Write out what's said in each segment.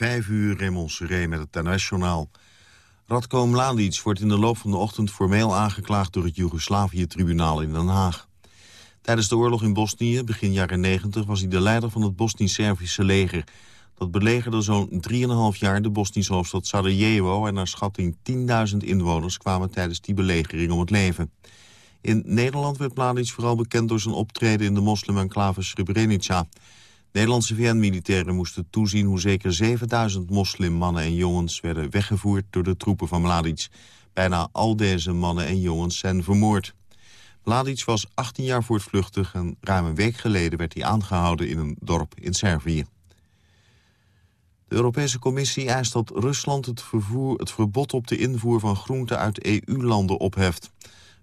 Vijf uur Raymond met het NOS-journaal. Radko Mladic wordt in de loop van de ochtend formeel aangeklaagd... door het Joegoslavië-tribunaal in Den Haag. Tijdens de oorlog in Bosnië, begin jaren 90... was hij de leider van het Bosnisch-Servische leger. Dat belegerde zo'n 3,5 jaar de Bosnische hoofdstad Sarajevo... en naar schatting 10.000 inwoners kwamen tijdens die belegering om het leven. In Nederland werd Mladic vooral bekend door zijn optreden... in de moslim-enclave Srebrenica... Nederlandse VN-militairen moesten toezien hoe zeker 7000 moslimmannen en jongens werden weggevoerd door de troepen van Mladic. Bijna al deze mannen en jongens zijn vermoord. Mladic was 18 jaar voortvluchtig en ruim een week geleden werd hij aangehouden in een dorp in Servië. De Europese Commissie eist dat Rusland het, vervoer, het verbod op de invoer van groenten uit EU-landen opheft.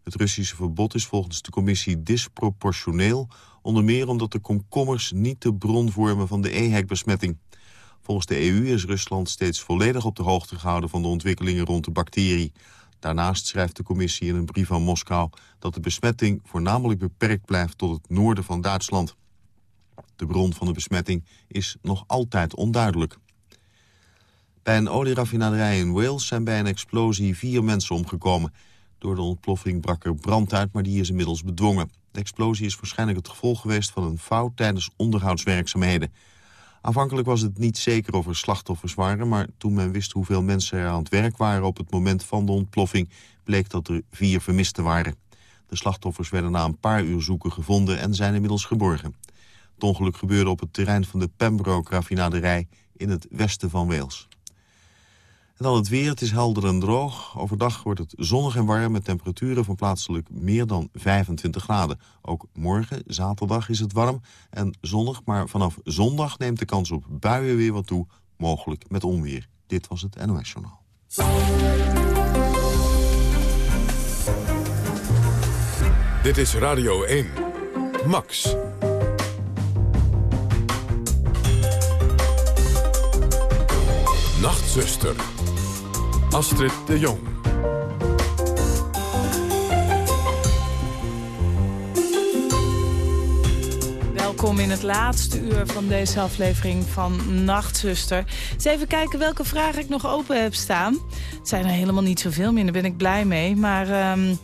Het Russische verbod is volgens de commissie disproportioneel... onder meer omdat de komkommers niet de bron vormen van de EHEC-besmetting. Volgens de EU is Rusland steeds volledig op de hoogte gehouden... van de ontwikkelingen rond de bacterie. Daarnaast schrijft de commissie in een brief aan Moskou... dat de besmetting voornamelijk beperkt blijft tot het noorden van Duitsland. De bron van de besmetting is nog altijd onduidelijk. Bij een olieraffinaderij in Wales zijn bij een explosie vier mensen omgekomen. Door de ontploffing brak er brand uit, maar die is inmiddels bedwongen. De explosie is waarschijnlijk het gevolg geweest van een fout tijdens onderhoudswerkzaamheden. Aanvankelijk was het niet zeker of er slachtoffers waren... maar toen men wist hoeveel mensen er aan het werk waren op het moment van de ontploffing... bleek dat er vier vermisten waren. De slachtoffers werden na een paar uur zoeken gevonden en zijn inmiddels geborgen. Het ongeluk gebeurde op het terrein van de Pembroke-raffinaderij in het westen van Wales. En dan het weer, het is helder en droog. Overdag wordt het zonnig en warm met temperaturen van plaatselijk meer dan 25 graden. Ook morgen, zaterdag, is het warm en zonnig. Maar vanaf zondag neemt de kans op buien weer wat toe, mogelijk met onweer. Dit was het NOS Journaal. Dit is Radio 1. Max. Nachtzuster. Astrid de Jong. Welkom in het laatste uur van deze aflevering van Nachtzuster. Eens even kijken welke vragen ik nog open heb staan. Het zijn er helemaal niet zoveel meer, daar ben ik blij mee. Maar um,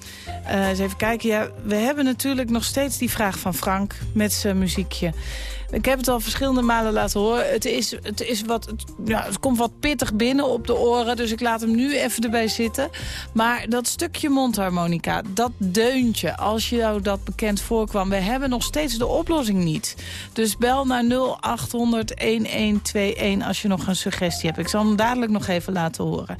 eens even kijken. Ja, we hebben natuurlijk nog steeds die vraag van Frank met zijn muziekje. Ik heb het al verschillende malen laten horen. Het, is, het, is wat, ja, het komt wat pittig binnen op de oren, dus ik laat hem nu even erbij zitten. Maar dat stukje mondharmonica, dat deuntje, als jou dat bekend voorkwam... we hebben nog steeds de oplossing niet. Dus bel naar 0800-1121 als je nog een suggestie hebt. Ik zal hem dadelijk nog even laten horen.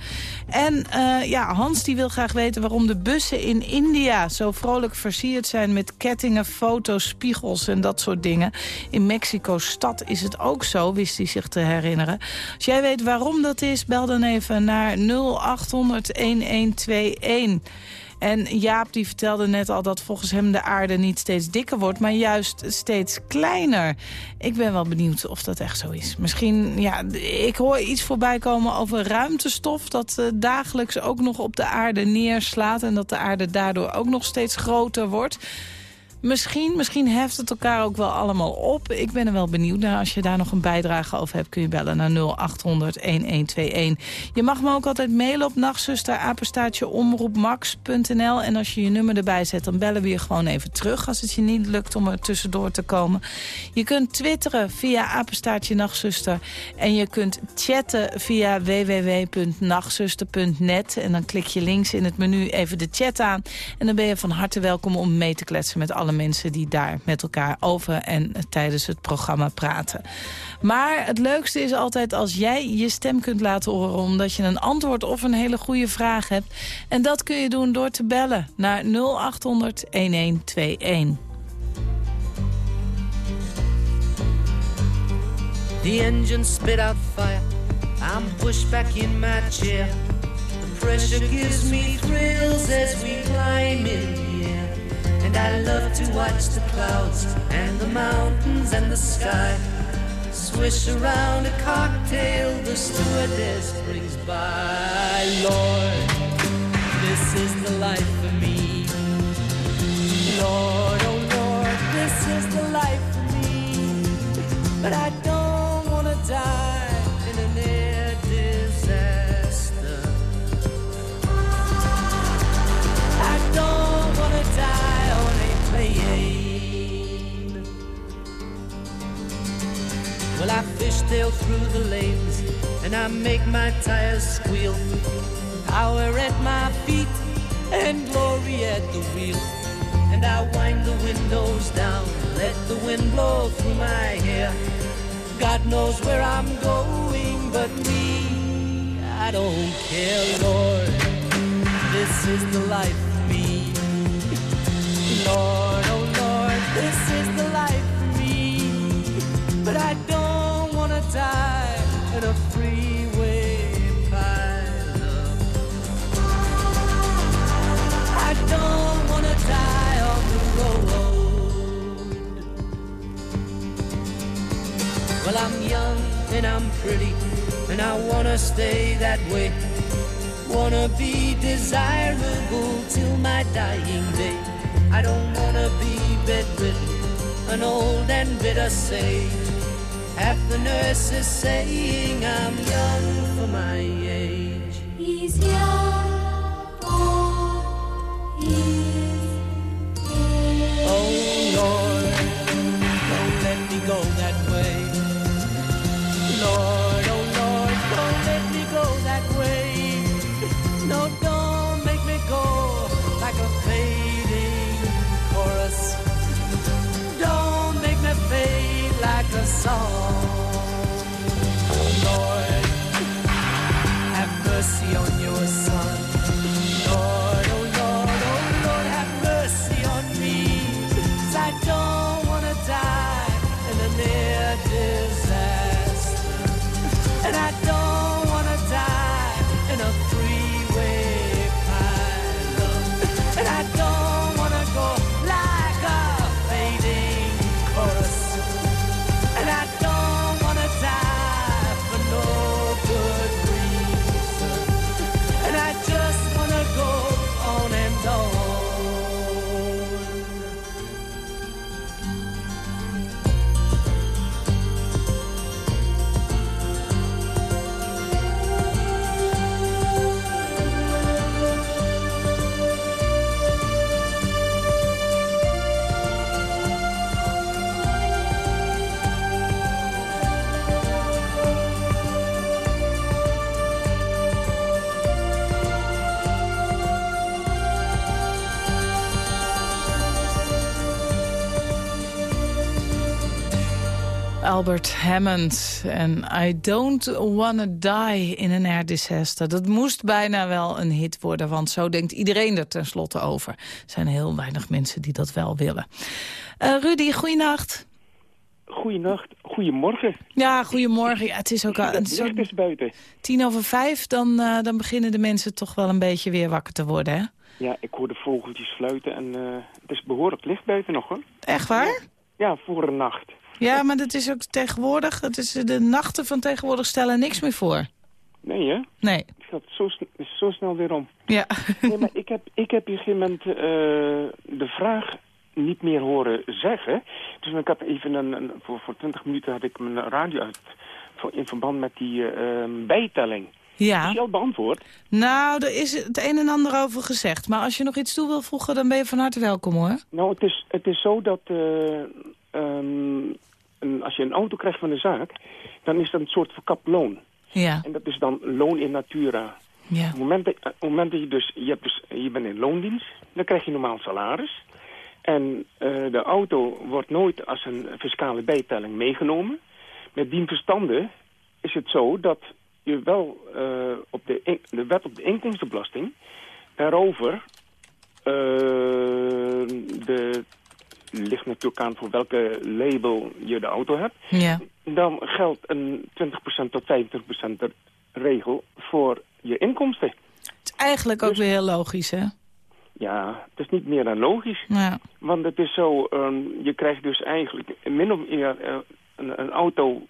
En uh, ja, Hans die wil graag weten waarom de bussen in India... zo vrolijk versierd zijn met kettingen, foto's, spiegels en dat soort dingen. In Mexico-stad is het ook zo, wist hij zich te herinneren. Als jij weet waarom dat is, bel dan even naar 0800-1121. En Jaap die vertelde net al dat volgens hem de aarde niet steeds dikker wordt... maar juist steeds kleiner. Ik ben wel benieuwd of dat echt zo is. Misschien, ja, ik hoor iets voorbij komen over ruimtestof... dat uh, dagelijks ook nog op de aarde neerslaat... en dat de aarde daardoor ook nog steeds groter wordt... Misschien, misschien heft het elkaar ook wel allemaal op. Ik ben er wel benieuwd naar. Als je daar nog een bijdrage over hebt, kun je bellen naar 0800-1121. Je mag me ook altijd mailen op nachtzusterapenstaatjeomroepmax.nl. En als je je nummer erbij zet, dan bellen we je gewoon even terug... als het je niet lukt om er tussendoor te komen. Je kunt twitteren via apenstaartje nachtzuster. En je kunt chatten via www.nachtzuster.net. En dan klik je links in het menu even de chat aan. En dan ben je van harte welkom om mee te kletsen met alle mensen die daar met elkaar over en tijdens het programma praten. Maar het leukste is altijd als jij je stem kunt laten horen... omdat je een antwoord of een hele goede vraag hebt. En dat kun je doen door te bellen naar 0800-1121. The engine spit out fire. I'm pushed back in my chair. The pressure gives me thrills as we climb in And I love to watch the clouds and the mountains and the sky swish around a cocktail the stewardess brings by. Lord, this is the life for me. Lord, oh Lord, this is the life for me. But I don't want to die I fishtail through the lanes and I make my tires squeal. Power at my feet and glory at the wheel. And I wind the windows down, let the wind blow through my hair. God knows where I'm going, but me, I don't care, Lord. This is the life and I'm pretty, and I want to stay that way. Wanna be desirable till my dying day. I don't wanna be bedridden, an old and bitter sage. Half the nurses saying I'm young for my age. He's young for his age. Oh Lord, don't let me go that Albert Hammond en I Don't Wanna Die in an Air Disaster. Dat moest bijna wel een hit worden, want zo denkt iedereen er tenslotte over. Er zijn heel weinig mensen die dat wel willen. Eh, Rudy, goeienacht. Goeienacht, goedemorgen. Ja, goedemorgen. Ja, het is ook al Het een is buiten. tien over vijf, dan, eh, dan beginnen de mensen toch wel een beetje weer wakker te worden, hè? Ja, ik hoor de vogeltjes fluiten en eh, het is behoorlijk licht buiten nog hoor. Echt waar? Ja, voor een nacht. Ja, maar dat is ook tegenwoordig. Het is, de nachten van tegenwoordig stellen niks meer voor. Nee hè? Nee. Het gaat zo, is zo snel weer om. Ja. Nee, maar ik heb, ik heb op een gegeven moment eh, de vraag niet meer horen zeggen. Dus ik had even een, een- voor, voor 20 minuten had ik mijn radio uit in verband met die eh, ehm, bijtelling. Is Ja. die al beantwoord? Nou, er is het een en ander over gezegd. Maar als je nog iets toe wil voegen, dan ben je van harte welkom, hoor. Nou, het is, het is zo dat eh, ehm, een, als je een auto krijgt van de zaak, dan is dat een soort verkapt loon. Ja. En dat is dan loon in natura. Ja. Op het moment dat, op het moment dat je dus, je, hebt dus, je bent in loondienst, dan krijg je normaal salaris. En eh, de auto wordt nooit als een fiscale bijtelling meegenomen. Met dien verstande is het zo dat je wel eh, op de, in- de wet op de inkomstenbelasting daarover eh, ligt natuurlijk aan voor welke label je de auto hebt. Ja. Dan geldt een 20% tot 25% de regel voor je inkomsten. Het is eigenlijk ook weer heel logisch, hè? Ja, het is niet meer dan logisch. Ja. Want het is zo, ehm, je krijgt dus eigenlijk min of meer eh, een, een auto...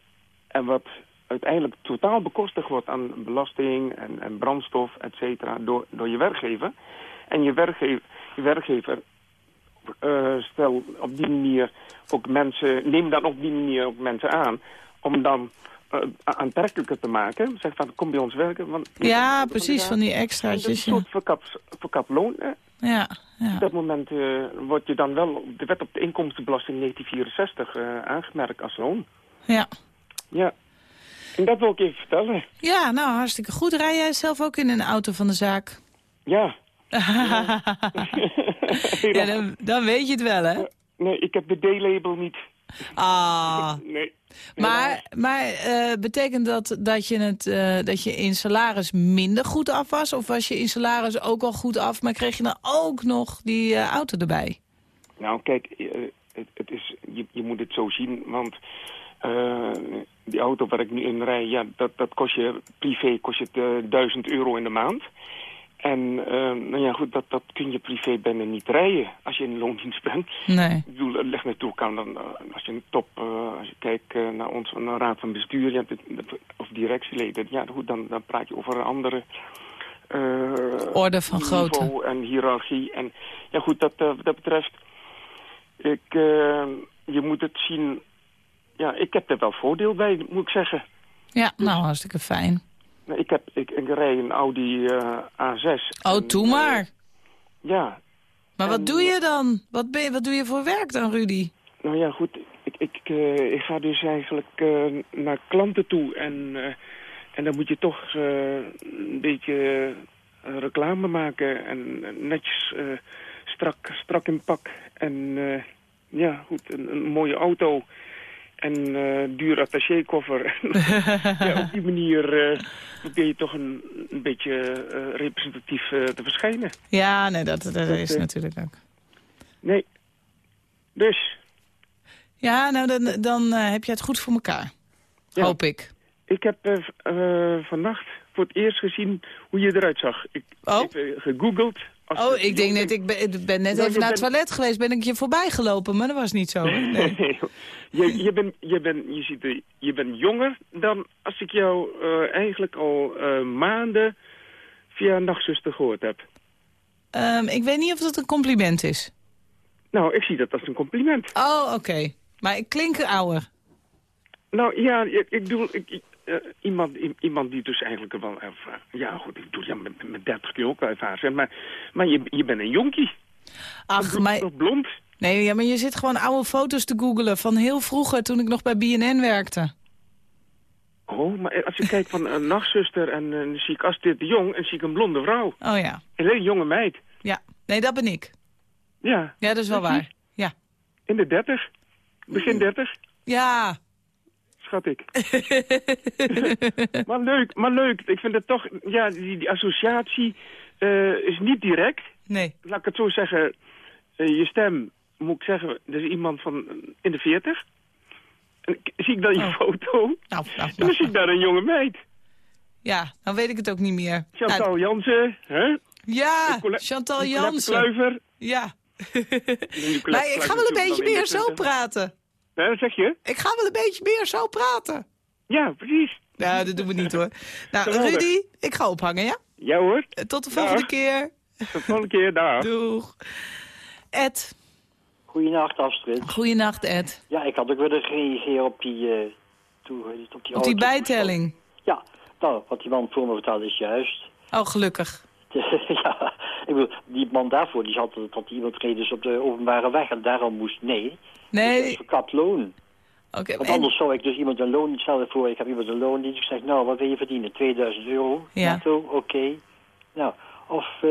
en wat uiteindelijk totaal bekostigd wordt aan belasting en, en brandstof, et cetera, door, door je werkgever. En je werkgever, je werkgever stel op die manier ook mensen, neem dan op die manier ook mensen aan... om dan eh, aantrekkelijker te maken. Zeg van, kom bij ons werken. Want, ja, precies, van die extraatjes. een soort verkapt loon. hè. Ja, ja. Op dat moment eh, word je dan wel op de wet op de inkomstenbelasting 1964 eh, aangemerkt als loon. ja. Ja. En dat wil ik even vertellen. Ja, nou, hartstikke goed. Rij jij zelf ook in een auto van de zaak? Ja. Ja, dan, dan weet je het wel, hè? Nee, ik heb de D-label niet. Ah. Nee. Maar, maar eh, betekent dat dat je, het, eh, dat je in salaris minder goed af was? Of was je in salaris ook al goed af, maar kreeg je dan ook nog die eh, auto erbij? Nou, kijk, het, het is, je, je moet het zo zien, want die auto waar ik nu in rij, ja, dat, dat kost je privé kost je het, eh, 1000 euro in de maand. En eh, nou ja, goed, dat, dat kun je privé bijna niet rijden als je in loondienst bent. Nee. Ik bedoel, leg natuurlijk aan, dan, eh, als je een top, eh, als je kijkt eh, naar ons naar raad van bestuur ja, of directieleden, ja, goed, dan, dan praat je over een andere Orde van grootte. en hiërarchie. En ja, goed, dat, dat betreft, ik, eh, je moet het zien, ja, ik heb er wel voordeel bij, moet ik zeggen. Ja, nou, hartstikke fijn. Nou, Ik, heb, ik, rij een Audi eh, A6. Oh, En, eh, maar. ja, Maar wat doe je dan? Wat, ben wat doe je voor werk dan, Rudy? Nou ja, goed. Ik, ik, eh, ik ga dus eigenlijk eh, naar klanten toe. En, eh, en dan moet je toch eh, een beetje eh, reclame maken. En netjes eh, strak, strak in pak. En eh, ja, goed, een, een mooie auto. En eh duur attachekoffer. ja, op die manier eh, probeer je toch een, een beetje eh, representatief te verschijnen. Ja, nee, dat, dat is natuurlijk ook. Nee. Dus... Ja, nou, dan, dan heb je het goed voor elkaar. Ja. Hoop ik. Ik heb vannacht voor het eerst gezien hoe je eruit zag. Ik Oh. heb gegoogeld. Oh, ik denk net, ik ben, net Nou, even naar het toilet geweest. Ben ik je voorbij gelopen, maar dat was niet zo. Nee. Je, je, bent, je, bent, je, ziet er, je bent jonger dan als ik jou eh, eigenlijk al eh, maanden via nachtzuster gehoord heb. Ehm, ik weet niet of dat een compliment is. Nou, ik zie dat als een compliment. Oh, oké. Maar ik klink ouder. Nou ja, ik, ik bedoel, ik, eh, iemand, iemand die dus eigenlijk wel... erva- ja, goed, ik bedoel, ja, met, met 30 kun je ook wel ervaren. Maar, maar je, je bent een jonkie. Ach, maar, blond. nee, ja, maar je zit gewoon oude foto's te googelen van heel vroeger toen ik nog bij BNN werkte. Oh, maar als je kijkt van een nachtzuster en eh, dan zie ik Astrid de Jong en zie ik een blonde vrouw. Oh ja, Een hele jonge meid. ja. Nee, dat ben ik. Ja, Ja, dat is wel Dat waar. Ja. in de dertig. Begin dertig, Ja. Schat ik. maar leuk, maar leuk. Ik vind het toch, ja, die, die associatie eh, is niet direct. Nee. Laat ik het zo zeggen, eh, je stem, moet ik zeggen, dat is iemand van eh, in de veertig. En ik- zie ik dan je Oh. foto, Nou, nou, en dan nou. zie ik daar een jonge meid. Ja, dan weet ik het ook niet meer. Chantal Nou, Jansen, hè? ja, Chantal Jansen. Kluiver. Ja. Maar ik ga wel een beetje meer zo 21. praten. Zeg je? Ik ga wel een beetje meer zo praten. Ja, precies. Nou, dat doen we niet hoor. Nou, Geweldig. Rudy, ik ga ophangen, ja? Ja hoor. Tot de volgende Dag. keer. Tot de volgende keer. Dag. Doeg. Ed. Goedenacht, Astrid. Goeienacht, Ed. Ja, ik had ook willen reageren op die... eh toe, op die, Op die bijtelling. Ja, nou, wat die man voor me vertelde is juist. Oh, gelukkig. ja, ik bedoel, die man daarvoor, die had dat iemand reed dus op de openbare weg en daarom moest nee. Nee, is verkapt loon. oké. Want en- anders zou ik dus iemand een loon, stel voor, ik heb iemand een loon die ik zeg, nou, wat wil je verdienen? 2000 euro? Ja. Netto, oké. Nou, of eh,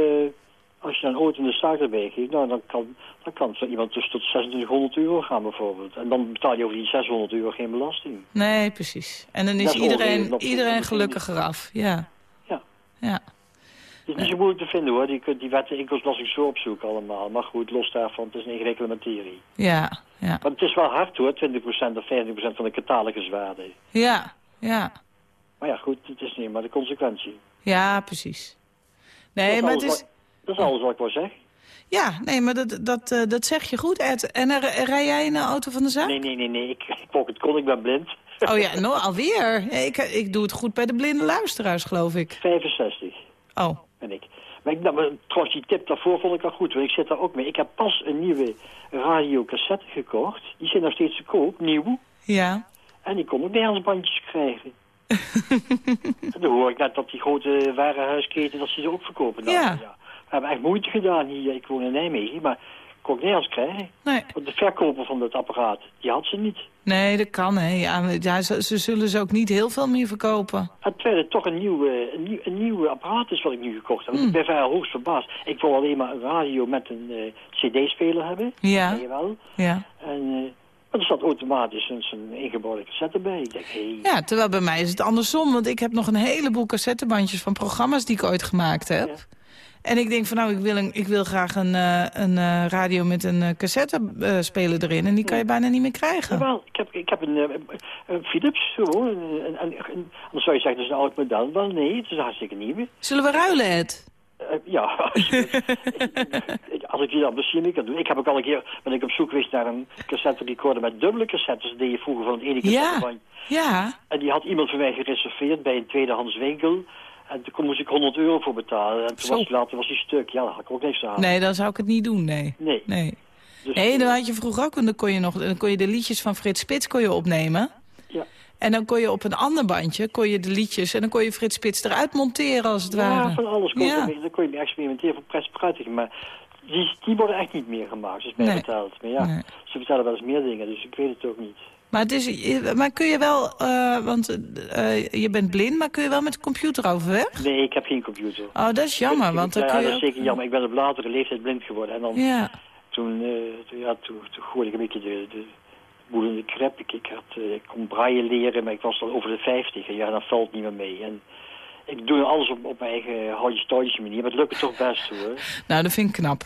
als je een auto in de zaak erbij geeft, nou, dan kan, dan kan zo iemand dus tot 2600 euro gaan bijvoorbeeld. En dan betaal je over die 600 euro geen belasting. Nee, precies. En dan is iedereen, iedereen gelukkiger af. Ja. Ja. Ja. Het is niet zo moeilijk te vinden hoor, die, kunt- die wetten inkomstenbelasting zo opzoeken allemaal. Maar goed, los daarvan, het is een ingewikkelde materie. Ja. Ja. Maar het is wel hard hoor, 20% of 15% van de cataloguswaarde. Ja. Ja. Maar ja, goed, het is niet maar de consequentie. Ja, precies. dat, Nee, is maar het is... wat, dat is alles wat ik wil zeggen. Ja, nee, maar dat, dat, eh, dat zeg je goed, Ed. En er- rij jij in een auto van de zaak? Nee, nee, nee, nee, ik, ik het kon, ik ben blind. Oh ja, nou, alweer. Ik, ik doe het goed bij de blinde luisteraars, geloof ik. 65 Oh, ben ik. Maar, ik, nou, trouwens, die tip daarvoor vond ik al goed, want ik zit daar ook mee. Ik heb pas een nieuwe radiocassette gekocht. Die zijn nog steeds te koop, nieuw. ja. En die kon ook nergens bandjes krijgen. en dan hoor ik net dat die grote warenhuisketen, dat ze ze ook verkopen. Nou, Ja. We hebben echt moeite gedaan hier. Ik woon in Nijmegen, maar kon ik nergens krijgen. Nee. Want de verkoper van dat apparaat, die had ze niet. Nee, dat kan, hè. Ja, ze, ze zullen ze ook niet heel veel meer verkopen. Het toch een nieuw, een, nieuw, een nieuw apparaat is wat ik nu gekocht heb. Hmm. Ik ben vrij hoogst verbaasd. Ik wil alleen maar een radio met een eh, cd-speler hebben. Ja. Wel. Ja. En maar er staat automatisch een, ingebouwde cassette bij. Ik denk, hey, ja, terwijl bij mij is het andersom. Want ik heb nog een heleboel cassettebandjes van programma's die ik ooit gemaakt heb. Ja. En ik denk van nou, ik wil, een, ik wil graag een, eh, een eh, radio met een eh, cassettespeler erin. En die kan je bijna niet meer krijgen. Jawel, ik heb, ik heb een, een Philips gewoon. En, en, anders zou je zeggen, dat is een oud model. Wel, nee, het is hartstikke nieuwe. Zullen we ruilen, Ed? Eh, ja, als, je- ik- als ik die dan mee kan doen. Ik heb ook al een keer, ben ik op zoek geweest naar een cassette recorder met dubbele cassettes. Deed je vroeger van het ene Ja. cassettebandje. Ja. En die had iemand voor mij gereserveerd bij een tweedehands winkel. En toen moest ik 100 euro voor betalen. En toen Zo. was, later was die stuk. Ja, daar had ik ook niks aan. Nee, dan zou ik het niet doen, nee. Nee. Nee, Dus, nee dan had je vroeger ook, want dan kon je, nog, dan kon je de liedjes van Frits Spits kon je opnemen. Ja. En dan kon je op een ander bandje, kon je de liedjes... en dan kon je Frits Spits eruit monteren, als het ja, ware. van alles kon Ja. dan kon je mee experimenteren voor pres prettig. Maar die, die worden echt niet meer gemaakt, zoals mij Nee. verteld. Maar ja, Nee. ze vertellen wel eens meer dingen, dus ik weet het ook niet. Maar, het is, maar kun je wel, eh, want eh, je bent blind, maar kun je wel met de computer overweg? Nee, ik heb geen computer. Oh, dat is jammer, Ik- want dan ja, kun je dat is zeker jammer. Ik ben op latere leeftijd blind geworden. En dan, Ja, toen, eh, toen, ja, toen, toen gooide ik een beetje de, de boel in de krep. Ik, ik, had, eh, ik kon braaien leren, maar ik was al over de 50. En ja, dan valt het niet meer mee. En ik doe alles op, op mijn eigen houtje-touwtje manier. Maar het lukt me toch best hoor. nou, dat vind ik knap.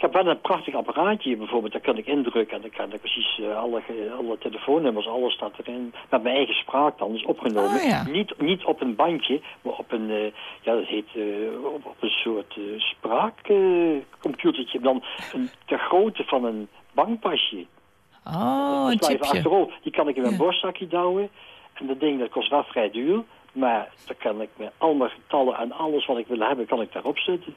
Ik heb wel een prachtig apparaatje hier bijvoorbeeld. Daar kan ik indrukken en dan kan ik precies eh, alle, alle telefoonnummers, alles staat erin. Met mijn eigen spraak dan, dus opgenomen. Oh, ja. niet, niet op een bandje, maar op een, eh, ja dat heet, eh, op, op een soort uh, spraakcomputertje. dan een, ter grootte van een bankpasje. Oh, een chipje. achterover. Die kan ik in mijn Ja. borstzakje douwen. En dat ding dat kost wel vrij duur. Maar dan kan ik met al mijn getallen en alles wat ik wil hebben, kan ik daarop zetten.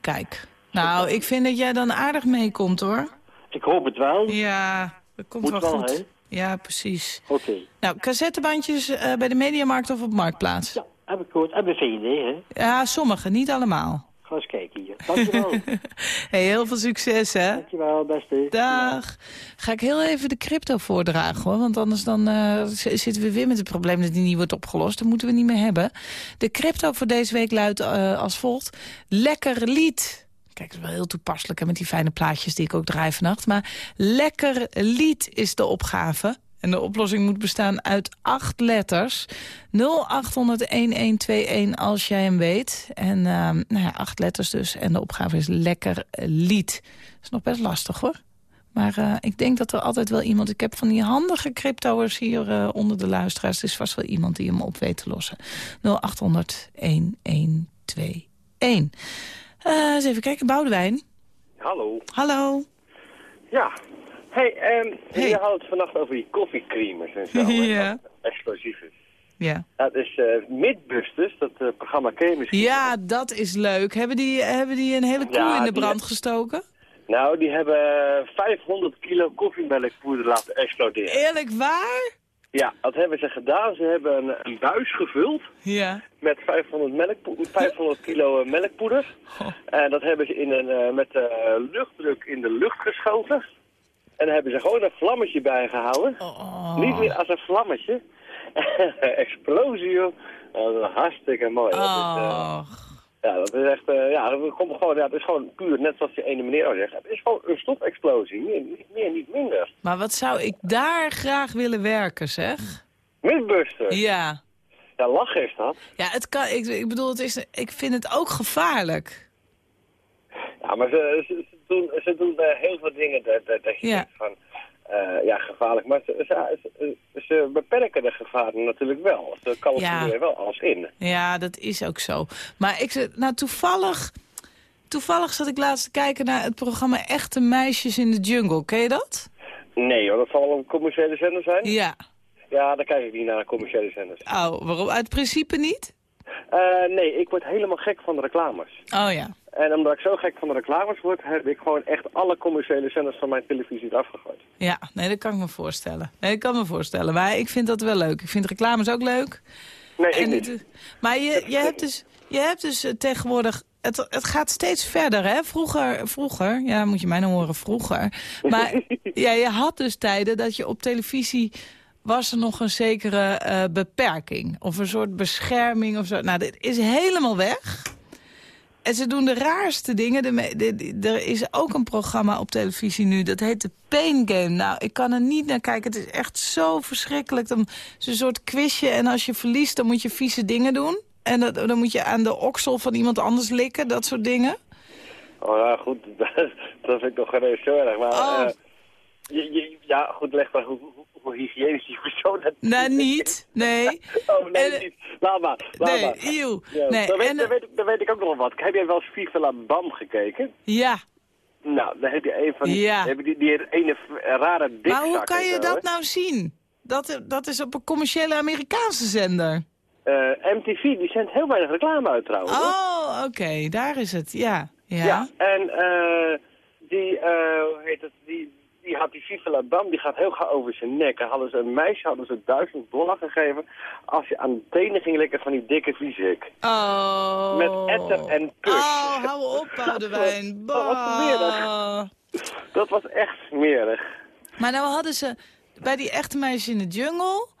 Kijk. Nou, ik vind dat jij dan aardig meekomt, hoor. Ik hoop het wel. Ja, dat komt Moet wel, wel, goed. hè? Ja, precies. Oké. Nou, cassettebandjes eh, bij de Mediamarkt of op Marktplaats? Ja, heb ik gehoord. En bij VND, hè. Ja, sommige, niet allemaal. Ga eens kijken hier. Dankjewel. hey, heel veel succes, hè? Dankjewel, beste. Dag. Ga ik heel even de crypto voordragen, hoor. Want anders dan, eh, zitten we weer met het probleem dat die niet wordt opgelost. Dat moeten we niet meer hebben. De crypto voor deze week luidt eh, als volgt. Lekker lied. Kijk, dat is wel heel toepasselijk hè, met die fijne plaatjes die ik ook draai vannacht. Maar lekker lied is de opgave. En de oplossing moet bestaan uit acht letters. 0800-1121 als jij hem weet. En ehm, nou ja, acht letters dus. En de opgave is lekker lied. Dat is nog best lastig hoor. Maar eh, ik denk dat er altijd wel iemand... Ik heb van die handige crypto'ers hier eh, onder de luisteraars. Er is vast wel iemand die hem op weet te lossen. 0800-1121. Eh eens even kijken, Boudewijn. Hallo. Hallo. Ja. Hey, ehm Hey. je had het vannacht over die koffiecreamers en zo. Ja. is. Ja. Dat is eh Midbusters, dat eh, programma ken je misschien. ja, dat is leuk. Hebben die, hebben die een hele koe Ja, in de brand gestoken? Nou, die hebben 500 kilo koffiemelkpoeder laten exploderen. Eerlijk waar? Ja, dat hebben ze gedaan. Ze hebben een, een buis gevuld Ja. met 500, melkpo 500 kilo eh, melkpoeder. Oh. En dat hebben ze in een, eh, met eh, luchtdruk in de lucht geschoten. En daar hebben ze gewoon een vlammetje bij gehouden. Oh. Niet meer als een vlammetje. Explosie, joh. Dat is hartstikke mooi. Dat is, Och. Ja, dat is echt, eh, ja, dat komt gewoon, ja, het is gewoon puur, net zoals die ene meneer al zegt. Het is gewoon een stofexplosie, meer, niet meer, niet minder. Maar wat zou ik daar graag willen werken, zeg? Midbuster. Ja. Ja, lachen is dat. Ja, het kan, ik, ik bedoel, het is, ik vind het ook gevaarlijk. Ja, maar ze, ze, ze doen, ze doen eh, heel veel dingen dat, dat, dat je Ja. denkt van, eh, ja, gevaarlijk. Maar ze, ze, ze, ze beperken de gevaren natuurlijk wel. Ze calculeren Ja. wel alles in. Ja, dat is ook zo. Maar ik, zit- nou, toevallig, toevallig zat ik laatst te kijken naar het programma Echte Meisjes in de Jungle. Ken je dat? Nee hoor, dat zal wel een commerciële zender zijn. Ja. Ja, dan kijk ik niet naar commerciële zenders. Oh, waarom? Uit principe niet? Eh, nee, ik word helemaal gek van de reclames. Oh ja. En omdat ik zo gek van de reclames word, heb ik gewoon echt alle commerciële zenders van mijn televisie afgegooid. Ja, nee, dat kan ik me voorstellen. Nee, dat kan me voorstellen. Maar ik vind dat wel leuk. Ik vind reclames ook leuk. Nee, ik En niet. maar je, je hebt dus, je hebt dus eh, tegenwoordig het, het gaat steeds verder, hè? Vroeger, vroeger, ja, moet je mij nou horen, vroeger. Maar ja, je had dus tijden dat je op televisie was er nog een zekere eh, beperking. Of een soort bescherming of zo. Nou, dit is helemaal weg. En ze doen de raarste dingen. De me- de- de- er is ook een programma op televisie nu. Dat heet de Pain Game. Nou, ik kan er niet naar kijken. Het is echt zo verschrikkelijk. Dan is een soort quizje. En als je verliest, dan moet je vieze dingen doen. En dat, dan moet je aan de oksel van iemand anders likken. Dat soort dingen. Oh ja, goed, dat vind ik nog geen eens zo erg. Maar Oh. eh, je, je- ja, goed, leg maar hoe, hoe, hoe hygiënisch die persoon dat Nou, niet. Nee. Oh, nee, En- niet. Laat maar, laat Nee, maar. eeuw. Ja, Nee, dan, weet, en- dan, weet, dan weet ik ook nog wat. Heb jij wel eens Viva la Bam gekeken? Ja. Nou, dan heb je een van die, Ja. heb je die, die ene rare dikzak. Maar hoe kan je dat nou zien? Dat, dat is op een commerciële Amerikaanse zender. Eh, MTV, die zendt heel weinig reclame uit trouwens. Oh, oké. Daar is het. Ja. Ja. Ja, en eh, die, eh, hoe heet het, die, die had die Bam, die gaat heel gauw over zijn nek. En hadden ze een meisje, hadden ze duizend dollar gegeven als je aan de tenen ging likken van die dikke viezik. Oh. Met etter en kus. Oh, hou op, Boudewijn. Dat was Bah. Dat was echt smerig. Maar nou hadden ze bij die echte meisje in de jungle...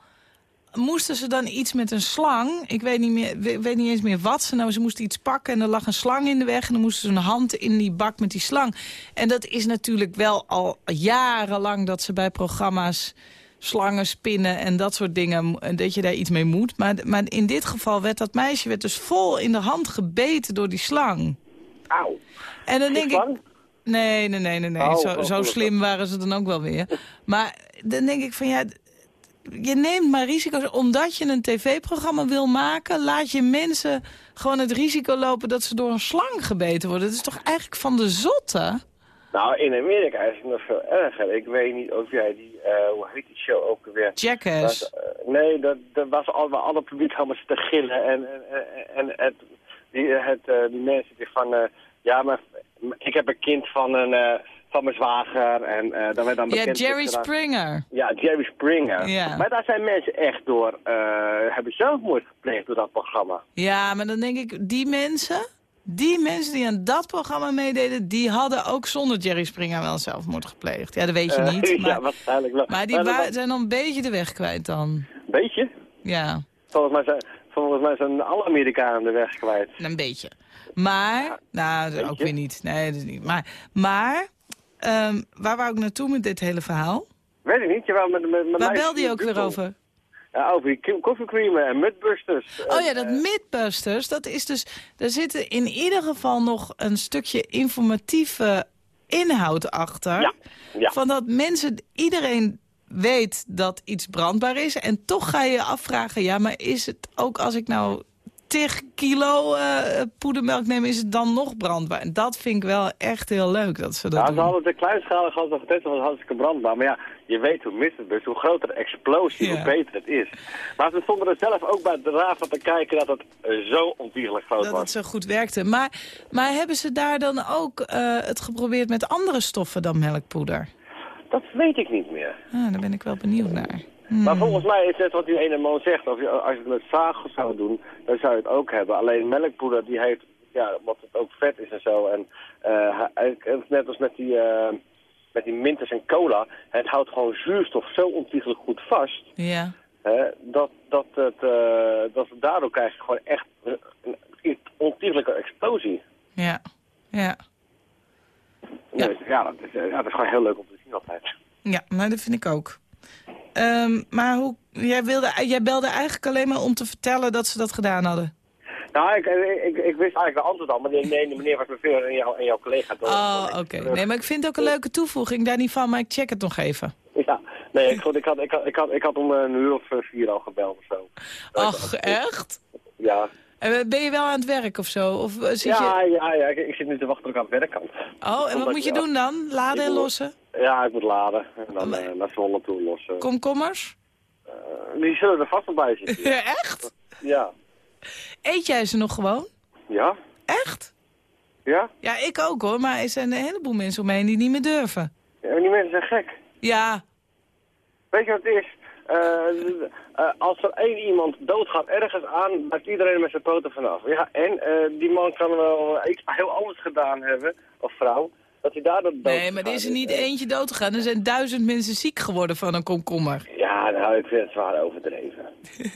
moesten ze dan iets met een slang. Ik weet niet, meer, we- weet niet eens meer wat ze nou... Ze moesten iets pakken en er lag een slang in de weg... en dan moesten ze een hand in die bak met die slang. En dat is natuurlijk wel al jarenlang dat ze bij programma's... slangen spinnen en dat soort dingen, en dat je daar iets mee moet. Maar, maar in dit geval werd dat meisje werd dus vol in de hand gebeten door die slang. Auw. En dan denk ik... Nee, nee, nee, nee. nee. Oh, zo, oh, zo gelukkig. slim waren ze dan ook wel weer. Maar dan denk ik van ja, je neemt maar risico's. Omdat je een tv-programma wil maken, laat je mensen gewoon het risico lopen dat ze door een slang gebeten worden. Dat is toch eigenlijk van de zotte? Nou, in Amerika is het nog veel erger. Ik weet niet of jij die, eh, hoe heet die show ook weer? Jackass. Eh, nee, dat, dat was al, waar alle publiek allemaal zitten gillen. En, en, en, het, die, het, eh, die mensen die van, ja, maar ik heb een kind van, een, van mijn zwager. En eh dan werd dan Ja, bekend. Jerry ze daar- Springer. Ja, Jerry Springer. Ja. Maar daar zijn mensen echt door, eh, hebben zelfmoord gepleegd door dat programma. Ja, maar dan denk ik, die mensen, die mensen die aan dat programma meededen, die hadden ook zonder Jerry Springer wel zelfmoord gepleegd. Ja, dat weet je Eh, niet. Maar, ja, waarschijnlijk wel. maar die zijn dan een beetje de weg kwijt dan. Beetje? Ja. Volgens mij zijn, volgens mij zijn alle Amerikanen de weg kwijt. Een beetje. Maar, nou, ook weer niet. Nee, dat is niet. Maar, maar ehm, waar wou ik naartoe met dit hele verhaal? Weet ik niet, jawel, met, met, met Waar belde je ook weer over? Ja, over die k- Coffee Cream en Mudbusters. Oh ja, dat eh, Mythbusters, dat is dus... Daar zit in ieder geval nog een stukje informatieve inhoud achter. Ja, ja. Van dat mensen, iedereen weet dat iets brandbaar is. En toch ga je je afvragen, ja, maar is het ook als ik nou tig kilo eh, poedermelk neem, is het dan nog brandbaar? En dat vind ik wel echt heel leuk dat ze dat Ja, ze doen. hadden de kleinschalige hadden getest, dat was hartstikke brandbaar. Maar ja, je weet hoe mis het is, hoe groter de explosie, hoe beter het is. Maar ze stonden er zelf ook bij de van te kijken dat het eh, zo ontiegelijk groot Dat het was. zo goed werkte. Maar, maar hebben ze daar dan ook eh, het geprobeerd met andere stoffen dan melkpoeder? Dat weet ik niet meer. Ah, daar ben ik wel benieuwd naar. Hmm. Maar volgens mij is net wat die ene man zegt, of je, als je het met zagen zou doen, dan zou je het ook hebben. Alleen melkpoeder, die heeft, ja, wat het ook vet is en zo. En hij- net als met die, eh, met die minters en cola, het houdt gewoon zuurstof zo ontiegelijk goed vast. Ja. Dat, dat, het, eh, dat daardoor krijg je gewoon echt een, ontiegelijke explosie. Ja. Ja. Ja. Dus, ja, dat is, ja, dat is gewoon heel leuk om te zien altijd. Ja, nou, dat vind ik ook. Ehm, maar hoe, jij, wilde, jij belde eigenlijk alleen maar om te vertellen dat ze dat gedaan hadden. Nou, ik, ik, ik, wist eigenlijk de antwoord al, maar nee, die meneer was me veel en, jou, en jouw collega. door- Oh, oké. Nee, maar ik vind het ook een leuke toevoeging, daar niet van, maar ik check het nog even. Ja, nee, ik, ik, had, ik, had, ik, had, ik had om een uur of eh, vier al gebeld of zo. Ach, echt? Ja, En Ben je wel aan het werk of zo? Of eh, zit ja, je... ja, ja ik, ik zit nu te wachten ik aan het werk kan. Oh, en wat Omdat moet je ja, doen dan? Laden en lossen? Ja, ik moet laden en dan eh, naar Zwolle toe lossen. Komkommers? Eh, die zullen er vast wel bij zitten. echt? Ja. Eet jij ze nog gewoon? Ja? Echt? Ja? Ja, ik ook hoor, maar er zijn een heleboel mensen omheen die niet meer durven. ja die mensen zijn gek. Ja, Weet je wat het is? eh, als er één iemand doodgaat ergens aan, blijft iedereen met zijn poten vanaf. Ja, en die man kan wel iets heel anders gedaan hebben, of vrouw, dat hij dood Nee, maar er is er niet eentje dood gegaan. Er zijn duizend mensen ziek geworden van een komkommer. Ja, nou, ik vind het zwaar overdreven.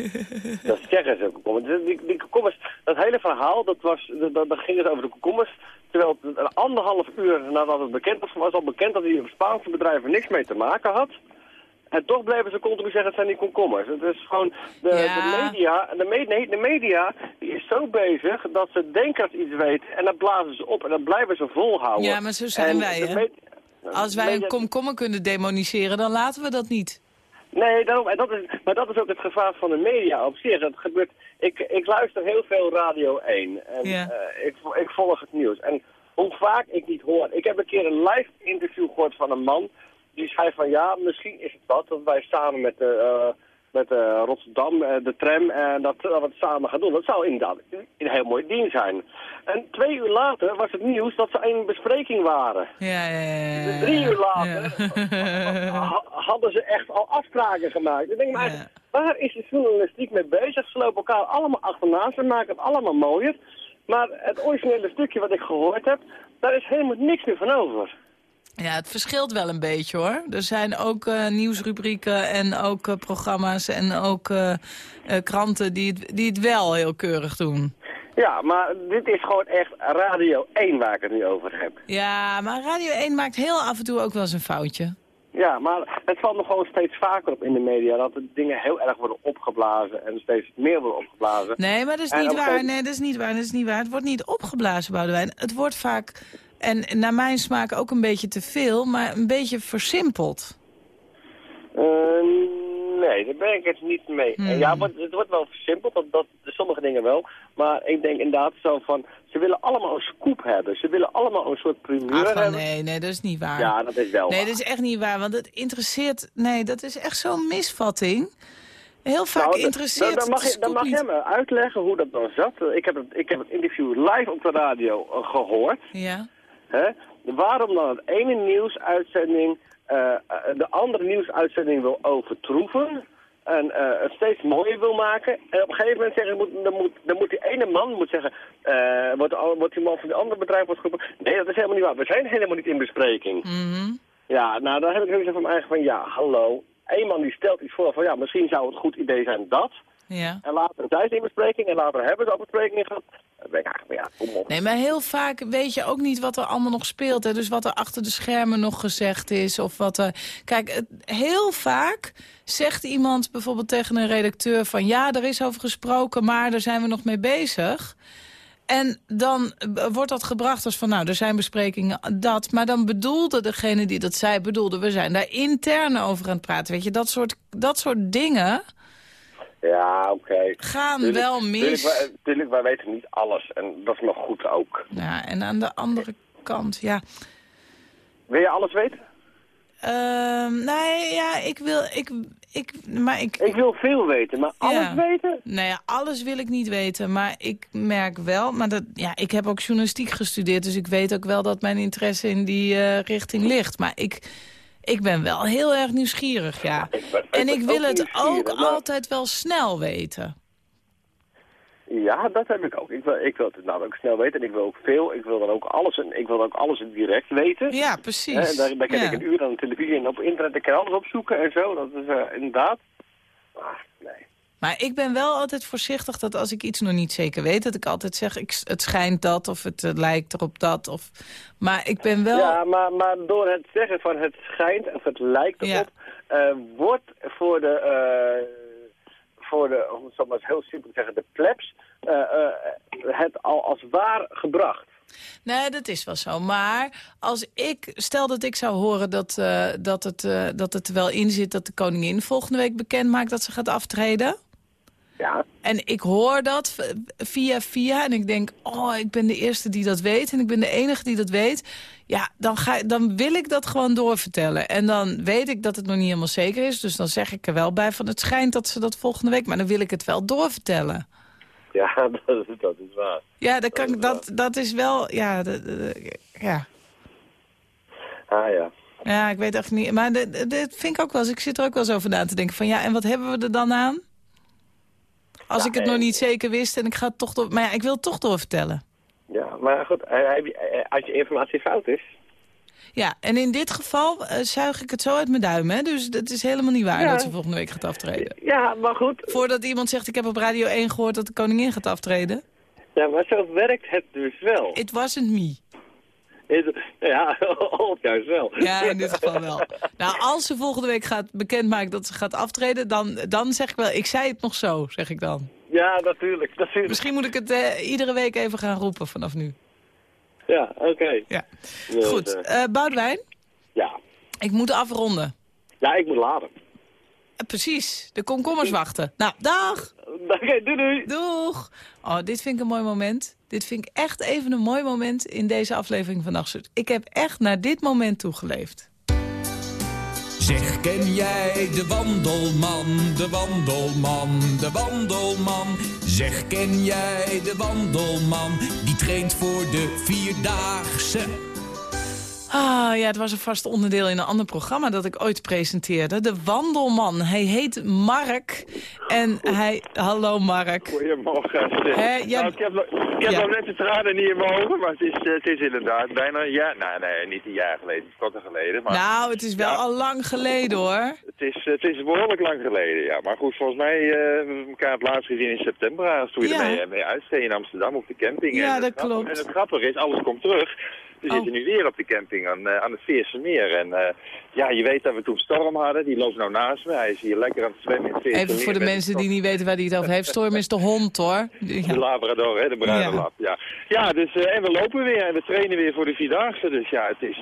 dat zeggen ze, komkommers. Die, die, komkommers, dat hele verhaal, dat, was, dat, ging het over de komkommers. Terwijl het een anderhalf uur nadat het bekend was, was al bekend dat die Spaanse bedrijven niks mee te maken had. En toch bleven ze continu zeggen, het zijn die komkommers. Het is gewoon, de, Ja. de media, de, me- nee, de media die is zo bezig dat ze denken dat ze iets weten. En dan blazen ze op en dan blijven ze volhouden. Ja, maar zo zijn En wij, hè? Als wij een komkommer kunnen demoniseren, dan laten we dat niet. Nee, daarom, en dat is, maar dat is ook het gevaar van de media op zich. Het gebeurt, ik, ik luister heel veel Radio 1 en Ja. eh, ik, ik volg het nieuws. En hoe vaak ik niet hoor. Ik heb een keer een live interview gehoord van een man. Die zei van ja, misschien is het wat dat wij samen met de, eh, met eh, Rotterdam, eh, de tram, en dat, dat we het samen gaan doen. Dat zou inderdaad een heel mooi ding zijn. En twee uur later was het nieuws dat ze in bespreking waren. Ja, ja, ja. Drie uur later Ja. hadden ze echt al afspraken gemaakt. Ik denk maar, Ja. waar is de journalistiek mee bezig? Ze lopen elkaar allemaal achterna, ze maken het allemaal mooier. Maar het originele stukje wat ik gehoord heb, daar is helemaal niks meer van over. Ja, het verschilt wel een beetje hoor. Er zijn ook eh, nieuwsrubrieken en ook eh, programma's en ook eh, kranten die het, die het wel heel keurig doen. Ja, maar dit is gewoon echt Radio 1 waar ik het nu over heb. Ja, maar Radio 1 maakt heel af en toe ook wel eens een foutje. Ja, maar het valt me gewoon steeds vaker op in de media dat de dingen heel erg worden opgeblazen en steeds meer worden opgeblazen. Nee, maar dat is niet waar. Nee, dat is niet waar. Dat is niet waar. Het wordt niet opgeblazen, Boudewijn. Het wordt vaak, en naar mijn smaak ook een beetje te veel, maar een beetje versimpeld. Eh, nee, daar ben ik het niet mee. Hmm. Ja, maar het wordt wel versimpeld, dat, dat, sommige dingen wel. Maar ik denk inderdaad zo van, ze willen allemaal een scoop hebben. Ze willen allemaal een soort primeur Ach, hebben. nee, nee, dat is niet waar. Ja, dat is wel Nee, waar. dat is echt niet waar, want het interesseert... Nee, dat is echt zo'n misvatting. Heel vaak Nou, interesseert dan, dan mag, je, dan mag jij me uitleggen hoe dat dan zat. Ik heb het, ik heb het interview live op de radio eh, gehoord. Ja. Hè? Waarom dan het ene nieuwsuitzending eh, de andere nieuwsuitzending wil overtroeven en eh, het steeds mooier wil maken. En op een gegeven moment zeggen, moet, dan, moet, dan moet die ene man moet zeggen, eh, wordt, wordt die man van die andere bedrijf wordt geroepen. Nee, dat is helemaal niet waar. We zijn helemaal niet in bespreking. Mhm. Ja, nou dan heb ik gezegd van mijn eigen van, ja, hallo. Eén man die stelt iets voor van, ja, misschien zou het een goed idee zijn dat. Ja. En later zijn ze in bespreking en later hebben ze al besprekingen gehad. Dan ben ik eigenlijk ja, kom op. Nee, maar heel vaak weet je ook niet wat er allemaal nog speelt. Hè? Dus wat er achter de schermen nog gezegd is. Of wat er... Kijk, het, heel vaak zegt iemand bijvoorbeeld tegen een redacteur van... ja, er is over gesproken, maar daar zijn we nog mee bezig. En dan eh, wordt dat gebracht als van, nou, er zijn besprekingen, dat. Maar dan bedoelde degene die dat zei, bedoelde, we zijn daar intern over aan het praten. Weet je, dat soort, dat soort dingen Ja, oké. gaan Tuurlijk- wel Tuurlijk, mis. wij, tuurlijk, wij weten niet alles. En dat is nog goed ook. Ja, en aan de andere kant, ja... Wil je alles weten? Ehm nee, ja, ik wil... Ik, ik, maar ik, Ik wil veel weten, maar alles Ja. weten? nou ja, alles wil ik niet weten. Maar ik merk wel... Maar dat, ja, ik heb ook journalistiek gestudeerd. Dus ik weet ook wel dat mijn interesse in die eh, richting ligt. Maar ik, ik ben wel heel erg nieuwsgierig, ja. Ik ben- En ben ik wil het ook maar- altijd wel snel weten. Ja, dat heb ik ook. Ik wil, ik wil het nou ook snel weten en ik wil ook veel. Ik wil dan ook alles, en ik wil ook alles direct weten. Ja, precies. En daar, daar kan Ja. ik een uur aan de televisie en op internet kan alles opzoeken en zo. Dat is eh, inderdaad. Ah. Maar ik ben wel altijd voorzichtig dat als ik iets nog niet zeker weet... dat ik altijd zeg, ik, het schijnt dat of het lijkt erop dat. Of, maar ik ben wel... Ja, maar, maar door het zeggen van het schijnt of het lijkt Ja. erop, eh, wordt voor de, eh, voor de, om het zo maar heel simpel te zeggen, de plebs, eh, het al als waar gebracht. Nee, dat is wel zo. Maar als ik, stel dat ik zou horen dat, dat, het, dat het er wel in zit... dat de koningin volgende week bekend maakt dat ze gaat aftreden... Ja, En ik hoor dat via via en ik denk, oh, ik ben de eerste die dat weet... en ik ben de enige die dat weet. Ja, dan, ga, dan wil ik dat gewoon doorvertellen. En dan weet ik dat het nog niet helemaal zeker is. Dus dan zeg ik er wel bij van, het schijnt dat ze dat volgende week... maar dan wil ik het wel doorvertellen. ja dat, is, dat is waar. Ja, dat, kan, dat, dat is wel, ja, de- de- de- ja. Ah ja. Ja, ik weet echt niet. Maar dit vind ik ook wel eens. Ik zit er ook wel eens over na te denken. Van ja, en wat hebben we er dan aan? Als Ja, ik het nog niet zeker wist en ik ga het toch door... Maar ja, ik wil het toch doorvertellen. Ja, maar goed, als je informatie fout is... Ja, en in dit geval eh, zuig ik het zo uit mijn duim, hè? Dus het is helemaal niet waar Ja. dat ze volgende week gaat aftreden. Ja, maar goed. Voordat iemand zegt, ik heb op Radio 1 gehoord dat de koningin gaat aftreden. Ja, maar zo werkt het dus wel. It wasn't me. Ja, juist wel. Ja, in dit geval wel. Nou, als ze volgende week gaat bekendmaken dat ze gaat aftreden... Dan, dan zeg ik wel, ik zei het nog zo, zeg ik dan. Ja, natuurlijk. natuurlijk. Misschien moet ik het eh, iedere week even gaan roepen vanaf nu. Ja, oké. Ja. Dus, Goed, eh Boudewijn, ja. ik moet afronden. ja, ik moet laden. Eh, precies, de komkommers wachten. Nou, dag! Oké, doei doei. Doeg! Oh, dit vind ik een mooi moment. Dit vind ik echt even een mooi moment in deze aflevering van Nachtzucht. Ik heb echt naar dit moment toegeleefd. Zeg, ken jij de wandelman, de wandelman, de wandelman? Zeg, ken jij de wandelman, die traint voor de Vierdaagse? Ah, ja, het was een vast onderdeel in een ander programma dat ik ooit presenteerde. De Wandelman. Hij heet Mark. En hij... Hallo Mark. Goedemorgen. Nou, ik heb, nog- ik heb Ja. nog net de tranen niet in mijn ogen, maar het is, eh, het is inderdaad bijna een jaar... Nou, nee, niet een jaar geleden, het is korter geleden. Maar Nou, het is wel Ja. al lang geleden hoor. het, is, het is behoorlijk lang geleden, ja. Maar goed, volgens mij eh, hebben we elkaar het laatst gezien in september. Als toen je ermee mee uitsteed in Amsterdam op de camping. Ja, en dat klopt. En het grappige is, alles komt terug. We Oh. zitten nu weer op de camping aan, eh, aan het Veerse Meer. En eh, ja, je weet dat we toen Storm hadden. Die loopt nou naast me. Hij is hier lekker aan het zwemmen in het Veerse Even Meer voor de mensen die niet weten waar hij het over heeft. Storm is de hond hoor. De. Labrador, hè, de bruine Ja. lap. Ja, ja dus, eh, en we lopen weer en we trainen weer voor de Vierdaagse. Dus ja, het is...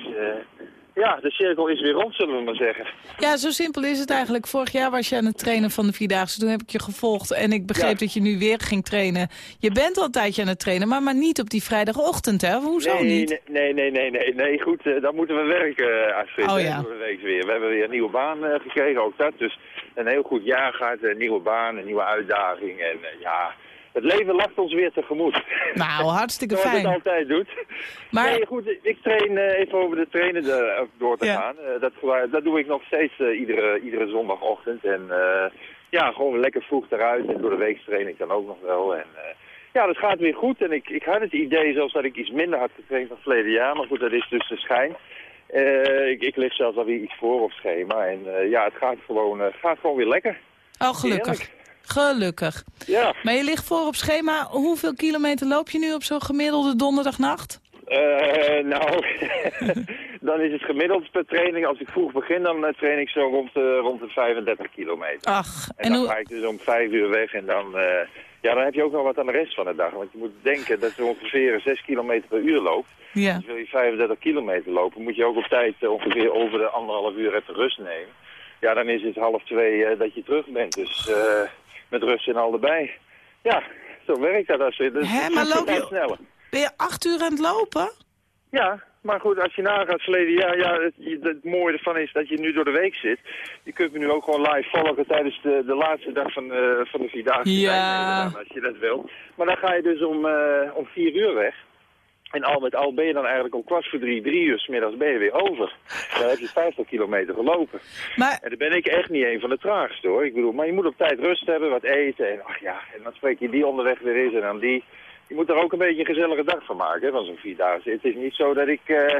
ja, de cirkel is weer rond, zullen we maar zeggen. ja, zo simpel is het eigenlijk. Vorig jaar was je aan het trainen van de Vierdaagse. Toen heb ik je gevolgd en ik begreep Ja. dat je nu weer ging trainen. Je bent al een tijdje aan het trainen, maar, maar niet op die vrijdagochtend hè? Hoezo nee, niet? Nee, nee, nee, nee, nee. Goed, eh, dan moeten we werken, uh, Astrid. Oh, ja. Week weer. We hebben weer een nieuwe baan eh, gekregen, ook dat. Dus een heel goed jaar gaat, een nieuwe baan, een nieuwe uitdaging. En eh, ja, het leven lacht ons weer tegemoet. Nou, hartstikke Zoals het fijn. altijd doet. Maar- Nee, goed, ik train eh, even over de trainen de- ook door te Ja. gaan. Eh, dat, dat doe ik nog steeds eh, iedere, iedere zondagochtend. En eh, ja, gewoon lekker vroeg eruit. En door de week train ik dan ook nog wel. En eh, ja, dat gaat weer goed. En ik, ik had het idee zelfs dat ik iets minder had getraind dan verleden jaar. Maar goed, dat is dus de schijn. Eh, ik, ik lig zelfs alweer iets voor op schema. En eh, ja, het gaat gewoon, eh, gaat gewoon weer lekker. Oh, gelukkig. Heerlijk. Gelukkig. Ja. Maar je ligt voor op schema. Hoeveel kilometer loop je nu op zo'n gemiddelde donderdagnacht? Eh, nou, dan is het gemiddeld per training. Als ik vroeg begin, dan eh, train ik zo rond, de rond de 35 kilometer. Ach, En, en dan hoe... ga ik dus om vijf uur weg en dan, eh, ja, dan heb je ook nog wat aan de rest van de dag. Want je moet denken dat je ongeveer 6 kilometer per uur loopt. Ja. Dus wil je 35 kilometer lopen, moet je ook op tijd eh, ongeveer over de anderhalf uur even rust nemen. Ja, dan is het half twee eh, dat je terug bent. Dus eh, met rust en al erbij. Ja, zo werkt dat. Als je, dus Hè, maar loop je- sneller. Ben je acht uur aan het lopen? Ja, maar goed, als je nagaat verleden jaar, ja, het, het mooie ervan is dat je nu door de week zit. Je kunt me nu ook gewoon live volgen tijdens de, de laatste dag van, eh, van de Vierdaagse Ja. Als je dat wil. Maar dan ga je dus om, eh, om vier uur weg. En al met al ben je dan eigenlijk om kwart voor drie, drie uur 's middags ben je weer over. Dan heb je 50 kilometer gelopen. Maar En dan ben ik echt niet een van de traagste hoor. Ik bedoel, maar je moet op tijd rust hebben, wat eten. En ach ja, en dan spreek je die onderweg weer eens en dan die. Je moet er ook een beetje een gezellige dag van maken, hè, van zo'n vierdaagse. Het is niet zo dat ik eh,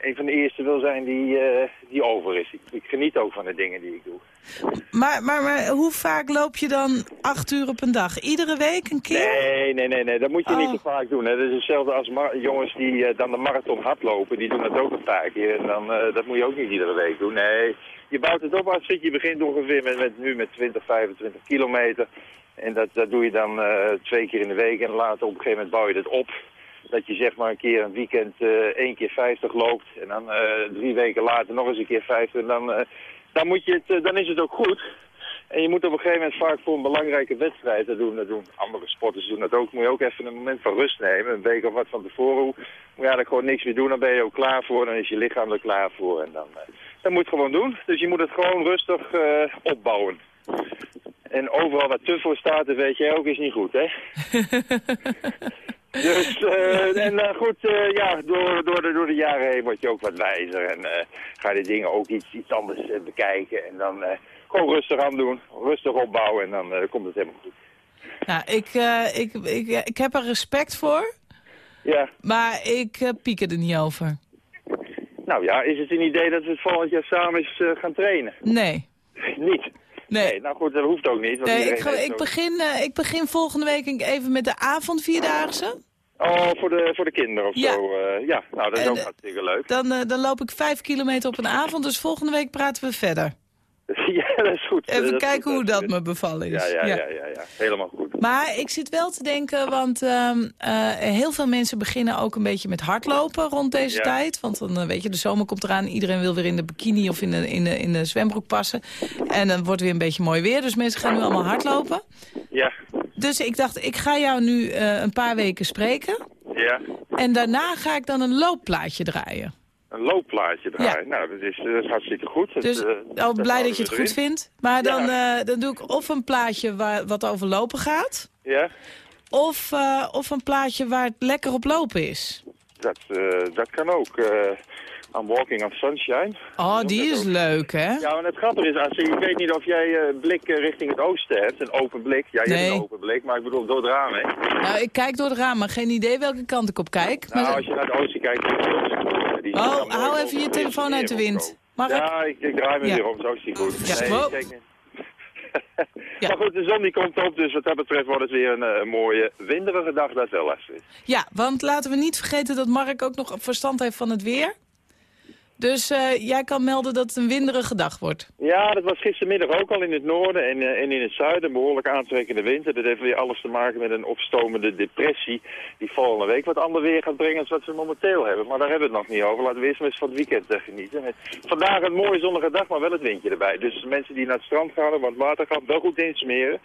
een van de eerste wil zijn die, eh, die over is. Ik, ik geniet ook van de dingen die ik doe. Maar, maar, maar hoe vaak loop je dan acht uur op een dag? Iedere week een keer? Nee, nee, nee, nee, dat moet je Oh. niet te vaak doen. Hè. Dat is hetzelfde als jongens die eh, dan de marathon hardlopen. Die doen dat ook een paar keer. En dan, dat moet je ook niet iedere week doen. Nee, je bouwt het op als zit. Je begint ongeveer met, met, nu met 20, 25 kilometer. En dat, dat doe je dan eh, twee keer in de week. En later op een gegeven moment bouw je dat op. Dat je zeg maar een keer een weekend eh één keer 50 loopt. En dan eh, drie weken later nog eens een keer 50. En dan, dan, moet je het, dan is het ook goed. En je moet op een gegeven moment vaak voor een belangrijke wedstrijd, dat doen, dat doen andere sporters doen dat ook, moet je ook even een moment van rust nemen. Een week of wat van tevoren. Moet je eigenlijk gewoon niks meer doen, dan ben je ook klaar voor. Dan is je lichaam er klaar voor. En dan, dat moet je gewoon doen. Dus je moet het gewoon rustig opbouwen. En overal waar te voor staat, dat weet jij ook, is niet goed, hè? Dus, eh, en eh, goed, eh, ja, door, door, de, door de jaren heen word je ook wat wijzer. En eh, ga je de dingen ook iets, iets anders bekijken. En dan eh, gewoon rustig aan doen, rustig opbouwen en dan eh, komt het helemaal goed. Nou, ik, eh, ik, ik, ik heb er respect voor, Ja, maar ik eh, piek er niet over. nou ja, is het een idee dat we het volgend jaar samen eens gaan trainen? Nee. niet? Nee. nou goed, dat hoeft ook niet. want Nee, ik, ga- ik, begin, eh, ik begin volgende week even met de avondvierdaagse. Oh, voor de, voor de kinderen of Ja. zo. eh, ja, nou dat is En, ook hartstikke leuk. Dan, eh, dan loop ik vijf kilometer op een avond, dus volgende week praten we verder. ja, dat is goed. Even Dat kijken goed, hoe dat me bevallen is. Ja, ja, ja, ja, ja, helemaal goed. Maar ik zit wel te denken, want ehm, eh, heel veel mensen beginnen ook een beetje met hardlopen rond deze tijd. Want dan eh, weet je, de zomer komt eraan. Iedereen wil weer in de bikini of in de, in de, in de zwembroek passen. En dan wordt weer een beetje mooi weer. Dus mensen gaan nu allemaal hardlopen. Ja, Dus ik dacht, ik ga jou nu eh, een paar weken spreken. ja. En daarna ga ik dan een loopplaatje draaien. Een loopplaatje draaien. Nou, dat is, dat is hartstikke goed. Dat, Dus eh, al dat blij dat je het goed vindt. Maar dan, eh, dan doe ik of een plaatje waar, wat over lopen gaat... Ja, Of, eh, of een plaatje waar het lekker op lopen is. dat, eh, dat kan ook. eh I'm walking on sunshine. Oh, die is leuk, hè? Ja, en het grappige is, als, ik weet niet of jij eh, een blik eh, richting het oosten hebt. Een open blik. Ja, je hebt een open blik, maar ik bedoel door het raam, hè. Nou, ik kijk door het raam, maar geen idee welke kant ik op kijk. Maar Nou, als je naar het oosten kijkt... is die Oh, hou even je telefoon uit de wind. Mag ik? ja, ik? ik draai me Ja. weer om, zo is die goed. Ja. Nee, kijk. Maar goed, de zon die komt op, dus wat dat betreft wordt het weer een, eh, een mooie winderige dag, dat wel lastig. Ja, want laten we niet vergeten dat Mark ook nog verstand heeft van het weer. Dus eh, jij kan melden dat het een winderige dag wordt. Ja, dat was gistermiddag ook al in het noorden en, eh, en in het zuiden. Een behoorlijk aantrekkende winter. Dat heeft weer alles te maken met een opstomende depressie... die volgende week wat ander weer gaat brengen dan wat we momenteel hebben. Maar daar hebben we het nog niet over. Laten we eerst maar eens van het weekend eh, genieten. Vandaag een mooie zonnige dag, maar wel het windje erbij. Dus mensen die naar het strand gaan, want water gaat wel goed insmeren.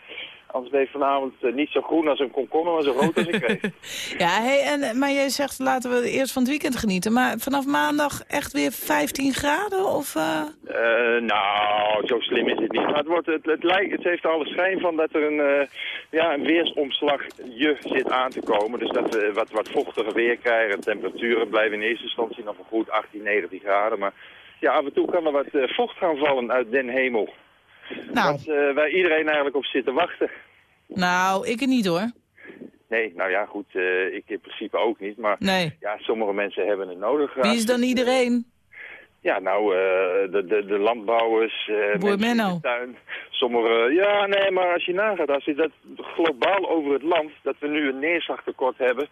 Anders ben je vanavond eh, niet zo groen als een komkommer, maar zo rood als een kreeft. Ja, hey, en, maar jij zegt laten we eerst van het weekend genieten. Maar vanaf maandag echt weer 15 graden? Of, eh? Eh, nou, zo slim is het niet. Maar het, wordt, het, het, lijkt, het heeft alle schijn van dat er een, eh, ja, een weersomslagje zit aan te komen. Dus dat we wat, wat vochtiger weer krijgen. Temperaturen blijven in eerste instantie nog een goed 18, 19 graden. Maar ja, af en toe kan er wat eh, vocht gaan vallen uit den hemel. Nou. Wat, eh, waar iedereen eigenlijk op zit te wachten. Nou, ik het niet hoor. Nee, nou ja, goed, eh, ik in principe ook niet. Maar Nee. ja, sommige mensen hebben het nodig. Wie is dan iedereen? Ja, nou, eh, de, de, de landbouwers, eh Boer mensen in Menno. de tuin. Sommige, ja, nee, maar als je nagaat, als je dat globaal over het land, dat we nu een neerslagtekort hebben.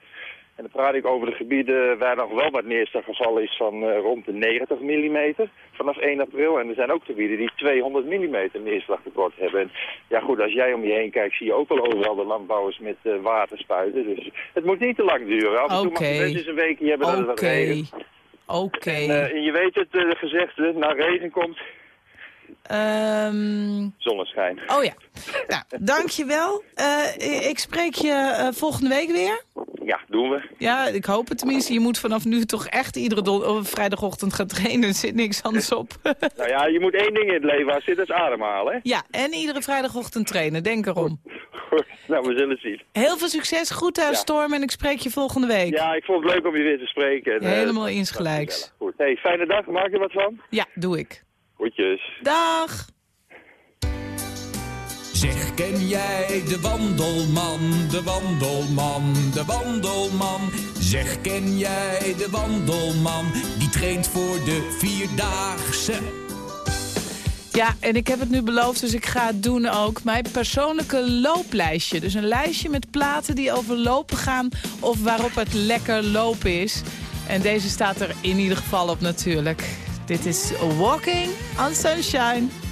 En dan praat ik over de gebieden waar nog wel wat neerslag gevallen is van eh, rond de 90 mm vanaf 1 april. En er zijn ook gebieden die 200 mm neerslagtekort hebben. En ja goed, als jij om je heen kijkt, zie je ook wel overal de landbouwers met eh, water spuiten. Dus het moet niet te lang duren. Af en toe mag eens een weekje hebben dat het wat Oké. regent. Oké. En, eh, en je weet het, de gezegde, naar regen komt Ehm, zonneschijn. oh ja. Nou, dankjewel. Eh ik spreek je eh, volgende week weer. Ja, doen we. Ja, ik hoop het tenminste. Je moet vanaf nu toch echt iedere of vrijdagochtend gaan trainen. Er zit niks anders op. Nou ja, je moet één ding in het leven als zit, dat is ademhalen. Ja, en iedere vrijdagochtend trainen. Denk erom. Goed, nou, we zullen zien. Heel veel succes. Goed aan Ja. Storm en ik spreek je volgende week. Ja, ik vond het leuk om je weer te spreken. En, eh, Helemaal insgelijks. Goed. Hey, fijne dag. Maak je wat van? Ja, doe ik. Goedjes. Dag. Zeg, ken jij de wandelman, de wandelman, de wandelman? Zeg, ken jij de wandelman, die traint voor de Vierdaagse? Ja, en ik heb het nu beloofd, dus ik ga het doen ook. Mijn persoonlijke looplijstje. Dus een lijstje met platen die over lopen gaan... of waarop het lekker lopen is. En deze staat er in ieder geval op natuurlijk. Dit is Walking on Sunshine.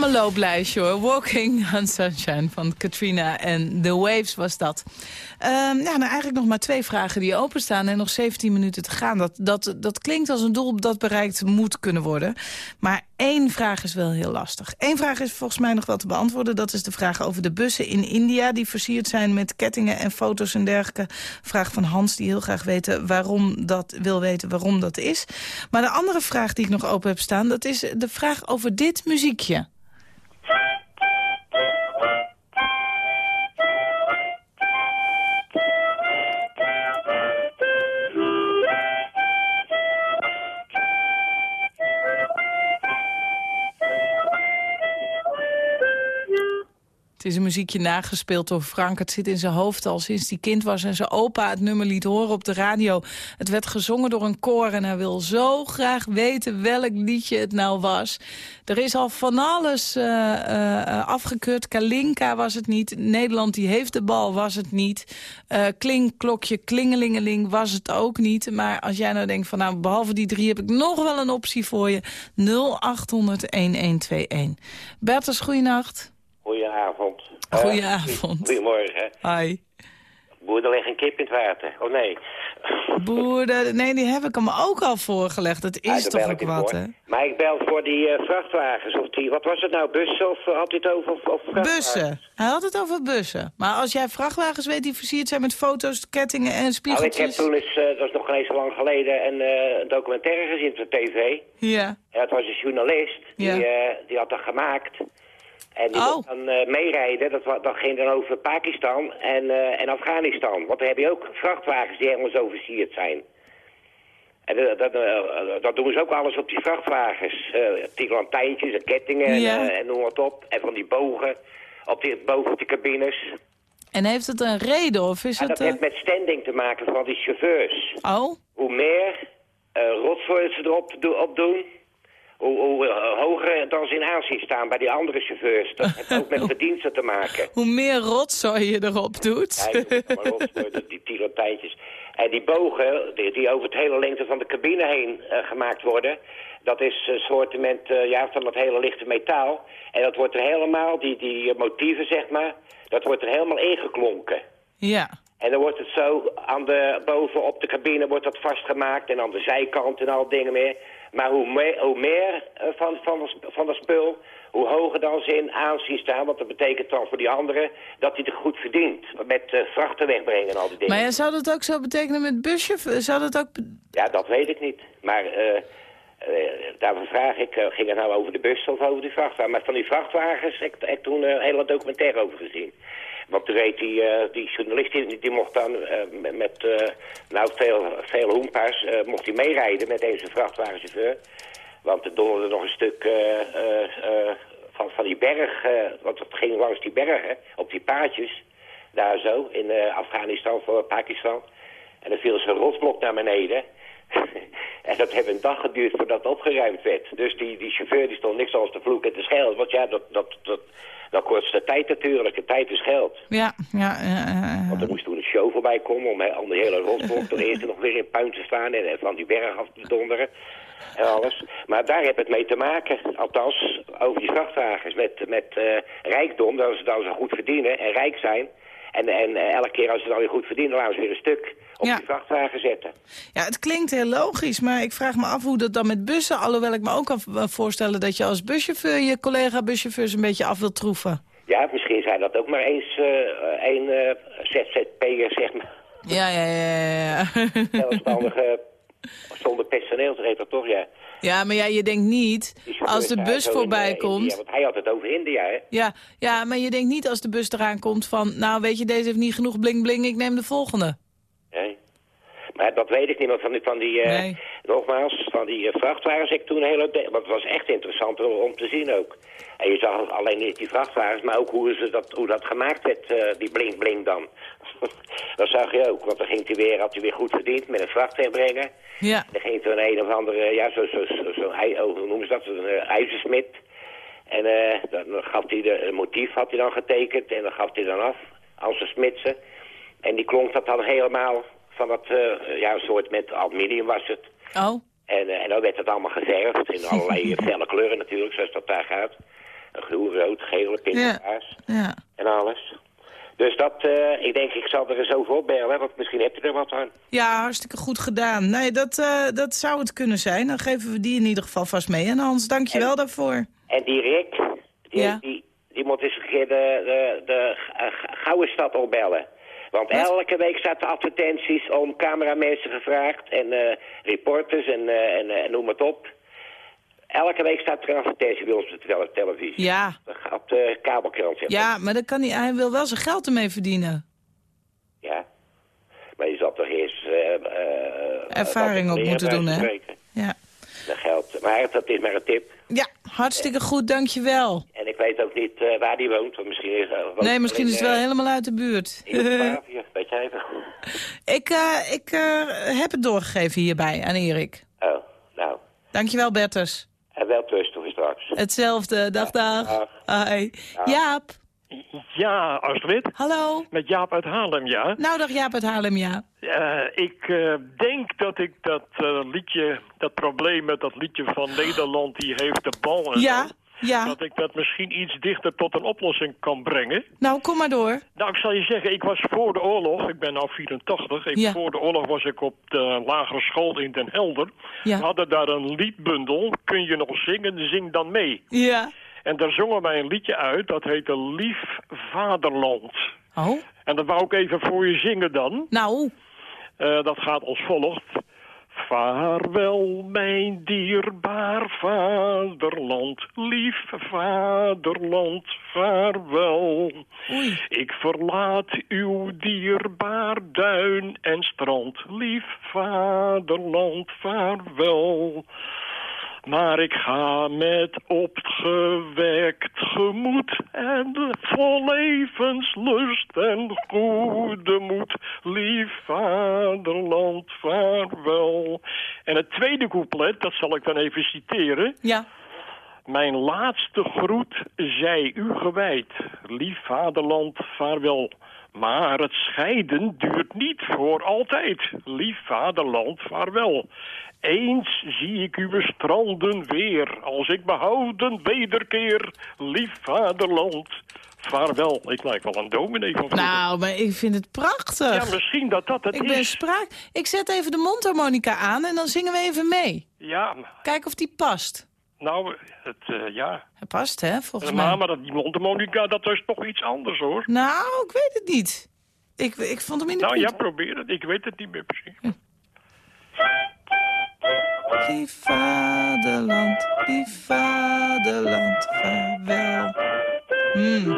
Van mijn looplijstje hoor. Walking on Sunshine van Katrina en The Waves was dat. Ehm, ja, nou eigenlijk nog maar twee vragen die openstaan en nog 17 minuten te gaan. Dat, dat, dat klinkt als een doel dat bereikt moet kunnen worden. Maar één vraag is wel heel lastig. Eén vraag is volgens mij nog wel te beantwoorden. Dat is de vraag over de bussen in India... die versierd zijn met kettingen en foto's en dergelijke. Vraag van Hans, die heel graag weten waarom dat, wil weten waarom dat is. Maar de andere vraag die ik nog open heb staan... dat is de vraag over dit muziekje. Het is een muziekje nagespeeld door Frank. Het zit in zijn hoofd al sinds hij kind was en zijn opa het nummer liet horen op de radio. Het werd gezongen door een koor en hij wil zo graag weten welk liedje het nou was. Er is al van alles eh, eh, afgekeurd. Kalinka was het niet. Nederland die heeft de bal was het niet. Eh klinkklokje, klingelingeling was het ook niet. Maar als jij nou denkt van nou behalve die drie heb ik nog wel een optie voor je. 0800-1121. Bertus, goeienacht. Goedenavond. Goedenavond. Eh, goedemorgen. Hi. Boer, er ligt een kip in het water. Oh nee. Boeren, nee, die heb ik hem ook al voorgelegd. Het Ah, is toch ook wat, hè? Maar ik bel voor die eh, vrachtwagens. Of die, wat was het nou, bussen of eh, had hij het over of? Bussen. Hij had het over bussen. Maar als jij vrachtwagens weet die versierd zijn met foto's, kettingen en Nou, ik heb spiegeltjes... toen eens, eh, dat is nog geen zo lang geleden, een, een documentaire gezien op de tv. Ja. En dat was een journalist, die, Ja. die had dat gemaakt. En die Oh. dan eh, meerijden, dat, dat ging dan over Pakistan en, eh, en Afghanistan. Want daar heb je ook vrachtwagens die helemaal zo versierd zijn. En dat, dat, eh, dat doen ze ook alles op die vrachtwagens. Eh die lantijntjes en kettingen en, Ja. en noem wat op. En van die bogen op die, boven op die cabines. En heeft het een reden of is En het... dat heeft met standing te maken van die chauffeurs. Oh? Hoe meer rotzooi ze erop op doen, hoe, hoe eh, hoger dan ze in aanzien staan bij die andere chauffeurs. Dat heeft ook met verdiensten te maken. Hoe meer rotzooi je erop doet. Ja, maar rotzooi, die, tilotijntjes. En die bogen, die, die over het hele lengte van de cabine heen eh, gemaakt worden... dat is een soortement eh, ja, van dat hele lichte metaal. En dat wordt er helemaal, die, die motieven zeg maar... dat wordt er helemaal ingeklonken. Ja. En dan wordt het zo, aan de, boven op de cabine wordt dat vastgemaakt en aan de zijkant en al dingen meer. Maar hoe meer, hoe meer eh, van, van, de van de spul, hoe hoger dan ze in aanzien staan. Want dat betekent dan voor die anderen dat hij het goed verdient. Met eh, vrachten wegbrengen en al die dingen. Maar ja, zou dat ook zo betekenen met buschauffeur? Zou dat ook... Ja, dat weet ik niet. Maar daarvoor vraag ik, ging het nou over de bus of over die vrachtwagen? Maar van die vrachtwagens heb ik, heb ik toen een hele documentaire over gezien. Want toen reed die, eh, die journalist, die, die mocht dan eh, met, eh, nou, veel, veel hoempa's, eh, mocht hij meerijden met deze vrachtwagenchauffeur. Want er donderde nog een stuk van, van die berg, want het ging langs die bergen, op die paadjes, daar zo, in Afghanistan Pakistan. En dan viel zo'n rotsblok naar beneden. en dat heeft een dag geduurd voordat het opgeruimd werd. Dus die, die chauffeur die stond niks als te vloeken en te schelden. Want ja, dat, dat, dat, dat kost de tijd natuurlijk. De tijd is geld. Ja, ja, ja. Want er moest toen een show voorbij komen om, om de hele rotsblok ten eerste nog weer in puin te staan en, van die berg af te donderen. En alles. Maar daar heb het mee te maken. Althans, over die vrachtwagens. Met, met rijkdom, dat ze, dat ze goed verdienen en rijk zijn. En, en elke keer als ze dan weer goed verdienen, laten ze weer een stuk op Ja. die vrachtwagen zetten. Ja, het klinkt heel logisch, maar ik vraag me af hoe dat dan met bussen... alhoewel ik me ook kan voorstellen dat je als buschauffeur... je collega-buschauffeurs een beetje af wilt troeven. Ja, misschien zijn dat ook maar eens eh één eh, ZZP'er, zeg maar. Ja, ja, ja, ja. ja. Zelfstandige, zonder personeel, heet dat toch, ja. Ja, maar ja, je denkt niet, als de bus in, voorbij eh, komt... India, want hij had het over India, hè. Ja, ja, maar je denkt niet als de bus eraan komt van... nou, weet je, deze heeft niet genoeg bling-bling, ik neem de volgende. Nee. Maar dat weet ik niet, want van die, van die eh, Nee. nogmaals, van die eh, vrachtwagens ik toen een hele... de- Want het was echt interessant om, te zien ook. En je zag alleen niet die vrachtwagens, maar ook hoe, ze dat, hoe dat gemaakt werd, eh, die bling-bling dan. dat zag je ook, want dan ging hij weer, had hij weer goed verdiend met een vracht brengen. Ja, Dan ging er een een of andere, ja, zo'n zo, zo, zo, ei- oh, hoe noemen ze dat, een uh, ijzersmid. En eh, dan gaf hij de, een motief had hij dan getekend en dan gaf hij dan af, als een smidse. En die klonk dat dan helemaal van dat, eh, ja, een soort met aluminium was het. oh, En, en dan werd het allemaal geverfd in allerlei felle kleuren natuurlijk, zoals dat daar gaat. groen, rood, gele, pinkelpaars Ja. en alles. Dus dat, eh, ik denk, ik zal er eens over opbellen, want misschien heb je er wat aan. ja, hartstikke goed gedaan. Nee, dat, eh, dat zou het kunnen zijn. Dan geven we die in ieder geval vast mee. En Hans, dank je wel daarvoor. En die Rick, die, Ja. die, die moet eens een keer de, de, de uh, Gouden Stad opbellen. Want elke week staat de advertenties om cameramensen gevraagd en eh, reporters en, en, en noem het op. Elke week staat er een advertentie bij ons op de tele- televisie. Ja. Op de kabelkrant. zeg maar. Ja, maar dan kan hij, hij wil wel zijn geld ermee verdienen. Ja. Maar je zal toch eerst... eh, eh, Ervaring op moeten doen, hè? Ja. Dat geldt. Maar dat is maar een tip. Ja, hartstikke goed, dankjewel. En ik weet ook niet eh, waar die woont. Want misschien is, eh, Nee, misschien is het wel helemaal uit de buurt. eh, Joegoslavië, weet jij even? ik eh, ik eh, heb het doorgegeven hierbij aan Erik. Oh, nou. Dankjewel, Bertus. En wel plus straks. Hetzelfde, dag dag. Hoi. Jaap. Ja, Astrid. Hallo. Met Jaap uit Haarlem, ja. Nou, dag Jaap uit Haarlem, ja. Eh, ik eh, denk dat ik dat eh, liedje, dat probleem met dat liedje van Nederland, die heeft de bal en Ja, zo, ja. dat ik dat misschien iets dichter tot een oplossing kan brengen. Nou, kom maar door. Nou, ik zal je zeggen, ik was voor de oorlog, ik ben nu 84, ik, Ja. voor de oorlog was ik op de lagere school in Den Helder. Ja. We hadden daar een liedbundel, kun je nog zingen, zing dan mee. Ja. En daar zongen wij een liedje uit, dat heette Lief Vaderland. Oh. En dat wou ik even voor je zingen dan. Nou. Eh, dat gaat als volgt. Vaarwel, mijn dierbaar vaderland, lief vaderland, vaarwel. Ik verlaat uw dierbaar duin en strand, lief vaderland, vaarwel. Maar ik ga met opgewekt gemoed en vol levenslust en goede moed. Lief vaderland, vaarwel. En het tweede couplet, dat zal ik dan even citeren. Ja. Mijn laatste groet zij u gewijd. Lief vaderland, vaarwel. Maar het scheiden duurt niet voor altijd. Lief vaderland, vaarwel. Eens zie ik uw stranden weer, als ik behouden wederkeer. Lief vaderland, vaarwel. Ik lijk wel een dominee van. Nou, maar ik vind het prachtig. Ja, misschien dat dat het ik is. ben spraak. Ik zet even de mondharmonica aan en dan zingen we even mee. Ja, Kijk of die past. Nou, het, eh, ja. Hij past, hè, volgens maar, mij. maar dat, die mondharmonica, dat is toch iets anders, hoor. Nou, ik weet het niet. Ik, ik vond hem in de Nou, ja, probeer het. Ik weet het niet meer precies. Lief vaderland, lief vaderland, vaarwel. Hmm.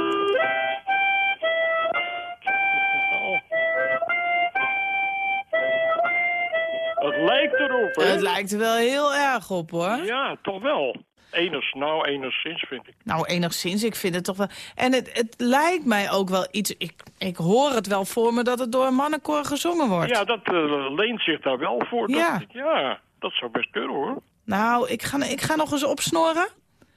Hè? Het lijkt er wel heel erg op, hoor. Ja, toch wel. Eners, nou, enigszins vind ik. Nou, enigszins, ik vind het toch wel... En het, het lijkt mij ook wel iets... Ik, ik hoor het wel voor me dat het door een mannenkoor gezongen wordt. Ja, dat eh, leent zich daar wel voor. Ja. Dat, ja, dat zou best kunnen, hoor. Nou, ik ga, ik ga nog eens opsnoren.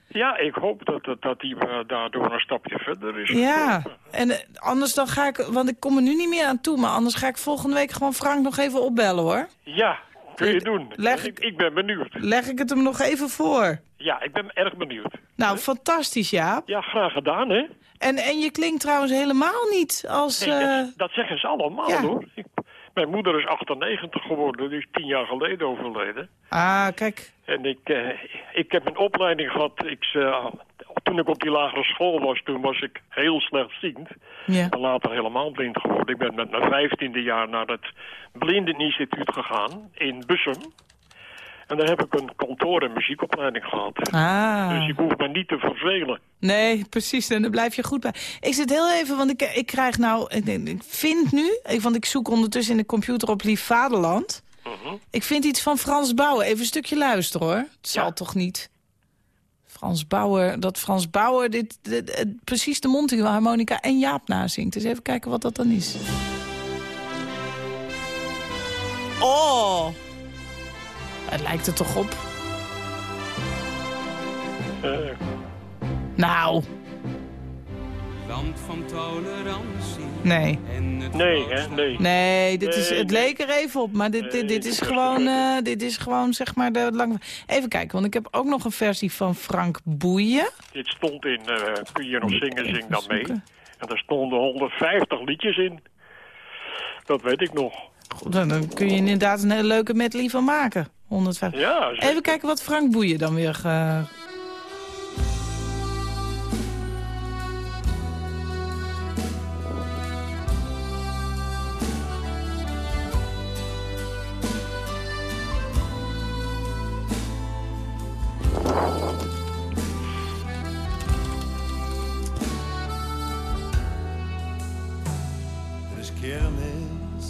Ja, ik hoop dat, dat, dat die eh, daardoor een stapje verder is. Ja, en eh, anders dan ga ik... Want ik kom er nu niet meer aan toe, maar anders ga ik volgende week gewoon Frank nog even opbellen, hoor. Ja, kun je doen. Leg- ik, ik ben benieuwd. Leg ik het hem nog even voor. Ja, ik ben erg benieuwd. Nou, fantastisch, Jaap. Ja, graag gedaan, hè? En, en je klinkt trouwens helemaal niet als... Nee, eh, dat, dat zeggen ze allemaal, ja. hoor. Ik, mijn moeder is 98 geworden, die is tien jaar geleden overleden. Ah, kijk. En ik, eh, ik heb een opleiding gehad. Ik, eh, toen ik op die lagere school was, toen was ik heel slechtziend. Ja. En later helemaal blind geworden. Ik ben met mijn vijftiende jaar naar het Blindeninstituut gegaan in Bussum. En daar heb ik een kantoor- en muziekopleiding gehad. Ah. Dus ik hoef me niet te vervelen. Nee, precies. En daar blijf je goed bij. Ik zit heel even, want ik, ik krijg nou... Ik, ik vind nu, ik, want ik zoek ondertussen in de computer op Lief Vaderland. Mhm. Ik vind iets van Frans Bauer. Even een stukje luisteren, hoor. Het zal toch niet... Frans Bauer, dat Frans Bauer dit, dit- dit- precies de mondharmonica en Jaap nazingt. Dus even kijken wat dat dan is. Oh! Het lijkt er toch op. Eh, Nou. Land van tolerantie. Nee. Nee, hè? Nee. Nee, dit is, het leek er even op, maar dit, dit, dit is gewoon, eh, dit is gewoon zeg maar de lang. Even kijken, want ik heb ook nog een versie van Frank Boeien. Dit stond in eh, Kun je nog zingen, zing dan mee. En daar stonden 150 liedjes in. Dat weet ik nog. Goed, dan, dan kun je inderdaad een hele leuke medley van maken. 150. Ja, zeker. Even kijken wat Frank Boeien dan weer... eh,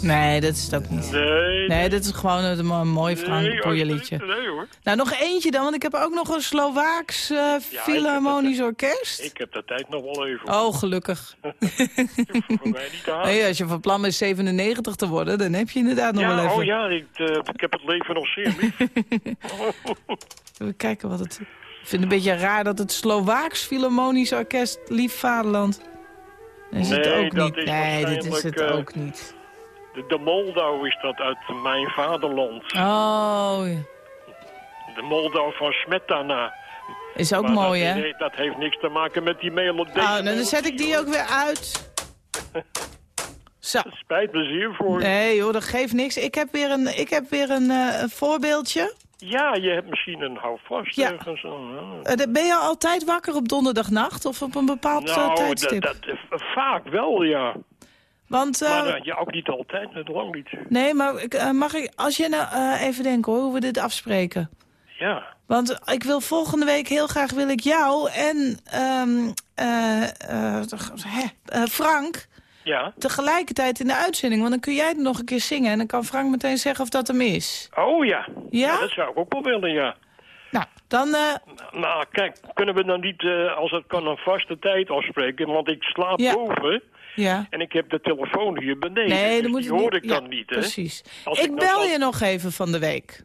Nee, dat is het ook niet. Nee. Nee, dit is gewoon een, mo- mooi Frank Nee, hoor, liedje. Nee hoor. Nou, nog eentje dan, want ik heb ook nog een Slovaaks eh Philharmonisch Orkest. Ik heb de tijd nog wel even. Oh, gelukkig. Voor mij niet te halen. Nee, als je van plan bent 97 te worden, dan heb je inderdaad nog wel even. oh ja, ik, eh, ik heb het leven nog zeer lief. Even kijken wat het... Ik vind het een beetje raar dat het Slovaaks Philharmonisch Orkest Lief Vaderland... Is het Nee, ook dat niet. is nee, dit is het eh, ook niet. De, Moldau is dat uit mijn vaderland. Oh. De Moldau van Smetana. is ook Maar mooi, dat, hè? nee, dat heeft niks te maken met die melodie. Oh, nou, dan zet ik die ook weer uit. Zo. Spijt me zeer voor. Nee joh, dat geeft niks. Ik heb weer een, ik heb weer een, eh, voorbeeldje. Ja, je hebt misschien een houvast Ja. ergens. Eh, ben je altijd wakker op donderdagnacht of op een bepaald eh, Nou, dat, tijdstip? dat, eh, vaak wel, ja. Want, eh, maar eh, ja, ook niet altijd, net lang niet. nee, maar eh, mag ik, als je nou even denken hoor, hoe we dit afspreken. Ja. Want ik wil volgende week heel graag wil ik jou en ehm, eh, eh, eh, Frank Ja. tegelijkertijd in de uitzending. Want dan kun jij het nog een keer zingen en dan kan Frank meteen zeggen of dat hem is. Oh ja. Ja? Dat zou ik ook wel willen, ja. Nou, dan... Nou, kijk, kunnen we dan niet, als het kan, een vaste tijd afspreken? Want ik slaap Ja. boven ja. en ik heb de telefoon hier beneden. Nee, dus die je hoor ik dan ja, niet, hè? Precies. Als ik bel je nog even van de week.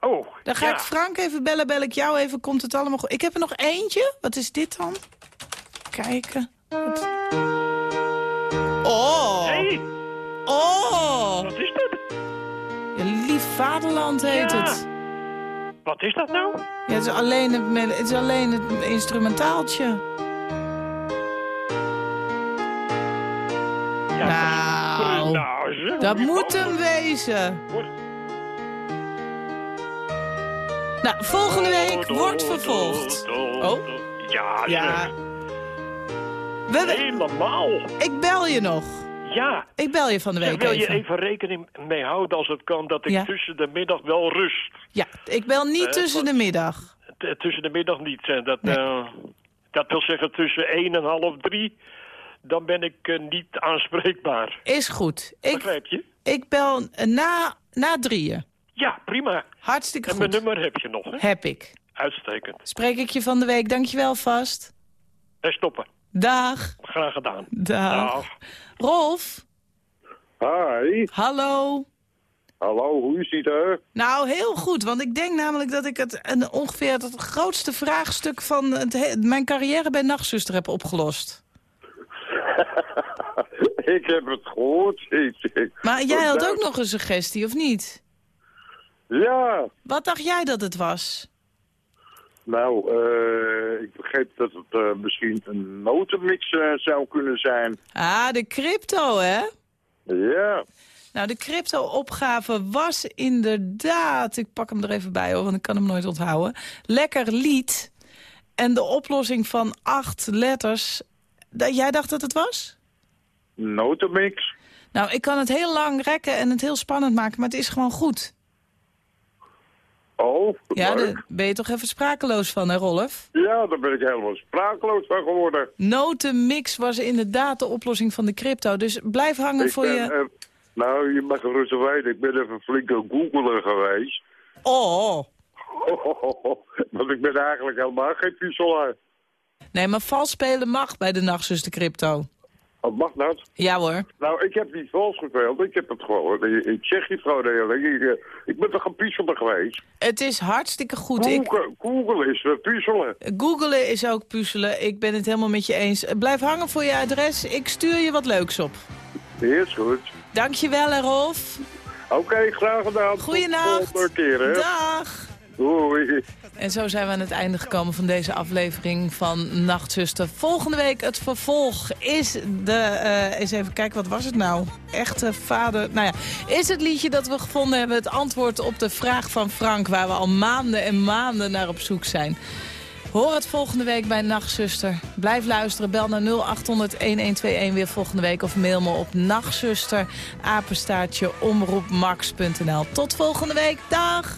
Oh, Dan ga ja. ik Frank even bellen, bel ik jou even, komt het allemaal goed. Ik heb er nog eentje. Wat is dit dan? Kijken. Wat- Oh! Hey, Oh! wat is dat? Ja, Lief Vaderland heet Ja. het. Wat is dat nou? Ja, het is alleen het, het, is alleen het instrumentaaltje. Ja, Nou, nou zeg, dat moet hem wezen. Nou, volgende week wordt vervolgd. Oh, Ja, ja. We, Helemaal. ik bel je nog. Ja. Ik bel je van de week wil je even. even rekening mee houden als het kan dat ik Ja. tussen de middag wel rust. Ja, ik bel niet Eh, tussen de middag. Tussen de middag niet. Dat, Nee. eh, dat wil zeggen tussen 1 en half 3. Dan ben ik eh, niet aanspreekbaar. Is goed. Ik, Begrijp je? ik bel eh, na, na drieën. Ja, prima. Hartstikke En mijn goed. nummer heb je nog, hè? Heb ik. Uitstekend. Spreek ik je van de week. Dankjewel vast. En stoppen. Dag. Graag gedaan. Dag. Dag. Rolf. Hi. Hallo. Hallo, hoe is het er? Nou, heel goed. Want ik denk namelijk dat ik het een, ongeveer het grootste vraagstuk van het he- mijn carrière bij Nachtzuster heb opgelost. ik heb het gehoord. Ik, ik- Maar jij had ook nog een suggestie, of niet? Ja, Wat dacht jij dat het was? nou, eh, ik begreep dat het eh, misschien een notenmix eh, zou kunnen zijn. Ah, de crypto, hè? Ja, Nou, de crypto-opgave was inderdaad... Ik pak hem er even bij, hoor, want ik kan hem nooit onthouden. Lekker lied. En de oplossing van acht letters... Jij dacht dat het was? notenmix. Nou, ik kan het heel lang rekken en het heel spannend maken, maar het is gewoon goed. Oh, Ja, leuk. daar ben je toch even sprakeloos van, hè, Rolf? Ja, daar ben ik helemaal sprakeloos van geworden. Notenmix was inderdaad de oplossing van de crypto. Dus blijf hangen Ik voor ben, je... eh, nou, je mag rustig weten, ik ben even flink aan googelen geweest. Oh! Want ik ben eigenlijk helemaal geen puzzelaar. Nee, maar vals spelen mag bij de nachtzuster crypto. Oh, mag dat? Ja hoor. Nou, ik heb niet vals gespeeld. Ik heb het gewoon in, in Tsjechië gewoon eerlijk. Ik, eh, ik ben toch een puzzelen geweest? Het is hartstikke goed. Ik, Google, is uh, puzzelen. googelen is ook puzzelen. Ik ben het helemaal met je eens. Blijf hangen voor je adres. Ik stuur je wat leuks op. Is goed. Dankjewel, hè, Rolf. Oké, graag gedaan. Goeienacht. Tot volgende keer, hè. Dag. En zo zijn we aan het einde gekomen van deze aflevering van Nachtzuster. Volgende week het vervolg is de... eh, eens even kijken, wat was het nou? Echte vader... Nou ja, is het liedje dat we gevonden hebben het antwoord op de vraag van Frank... waar we al maanden en maanden naar op zoek zijn. Hoor het volgende week bij Nachtzuster. Blijf luisteren, bel naar 0800-1121 weer volgende week... of mail me op nachtzuster, omroepmax.nl. Tot volgende week, dag!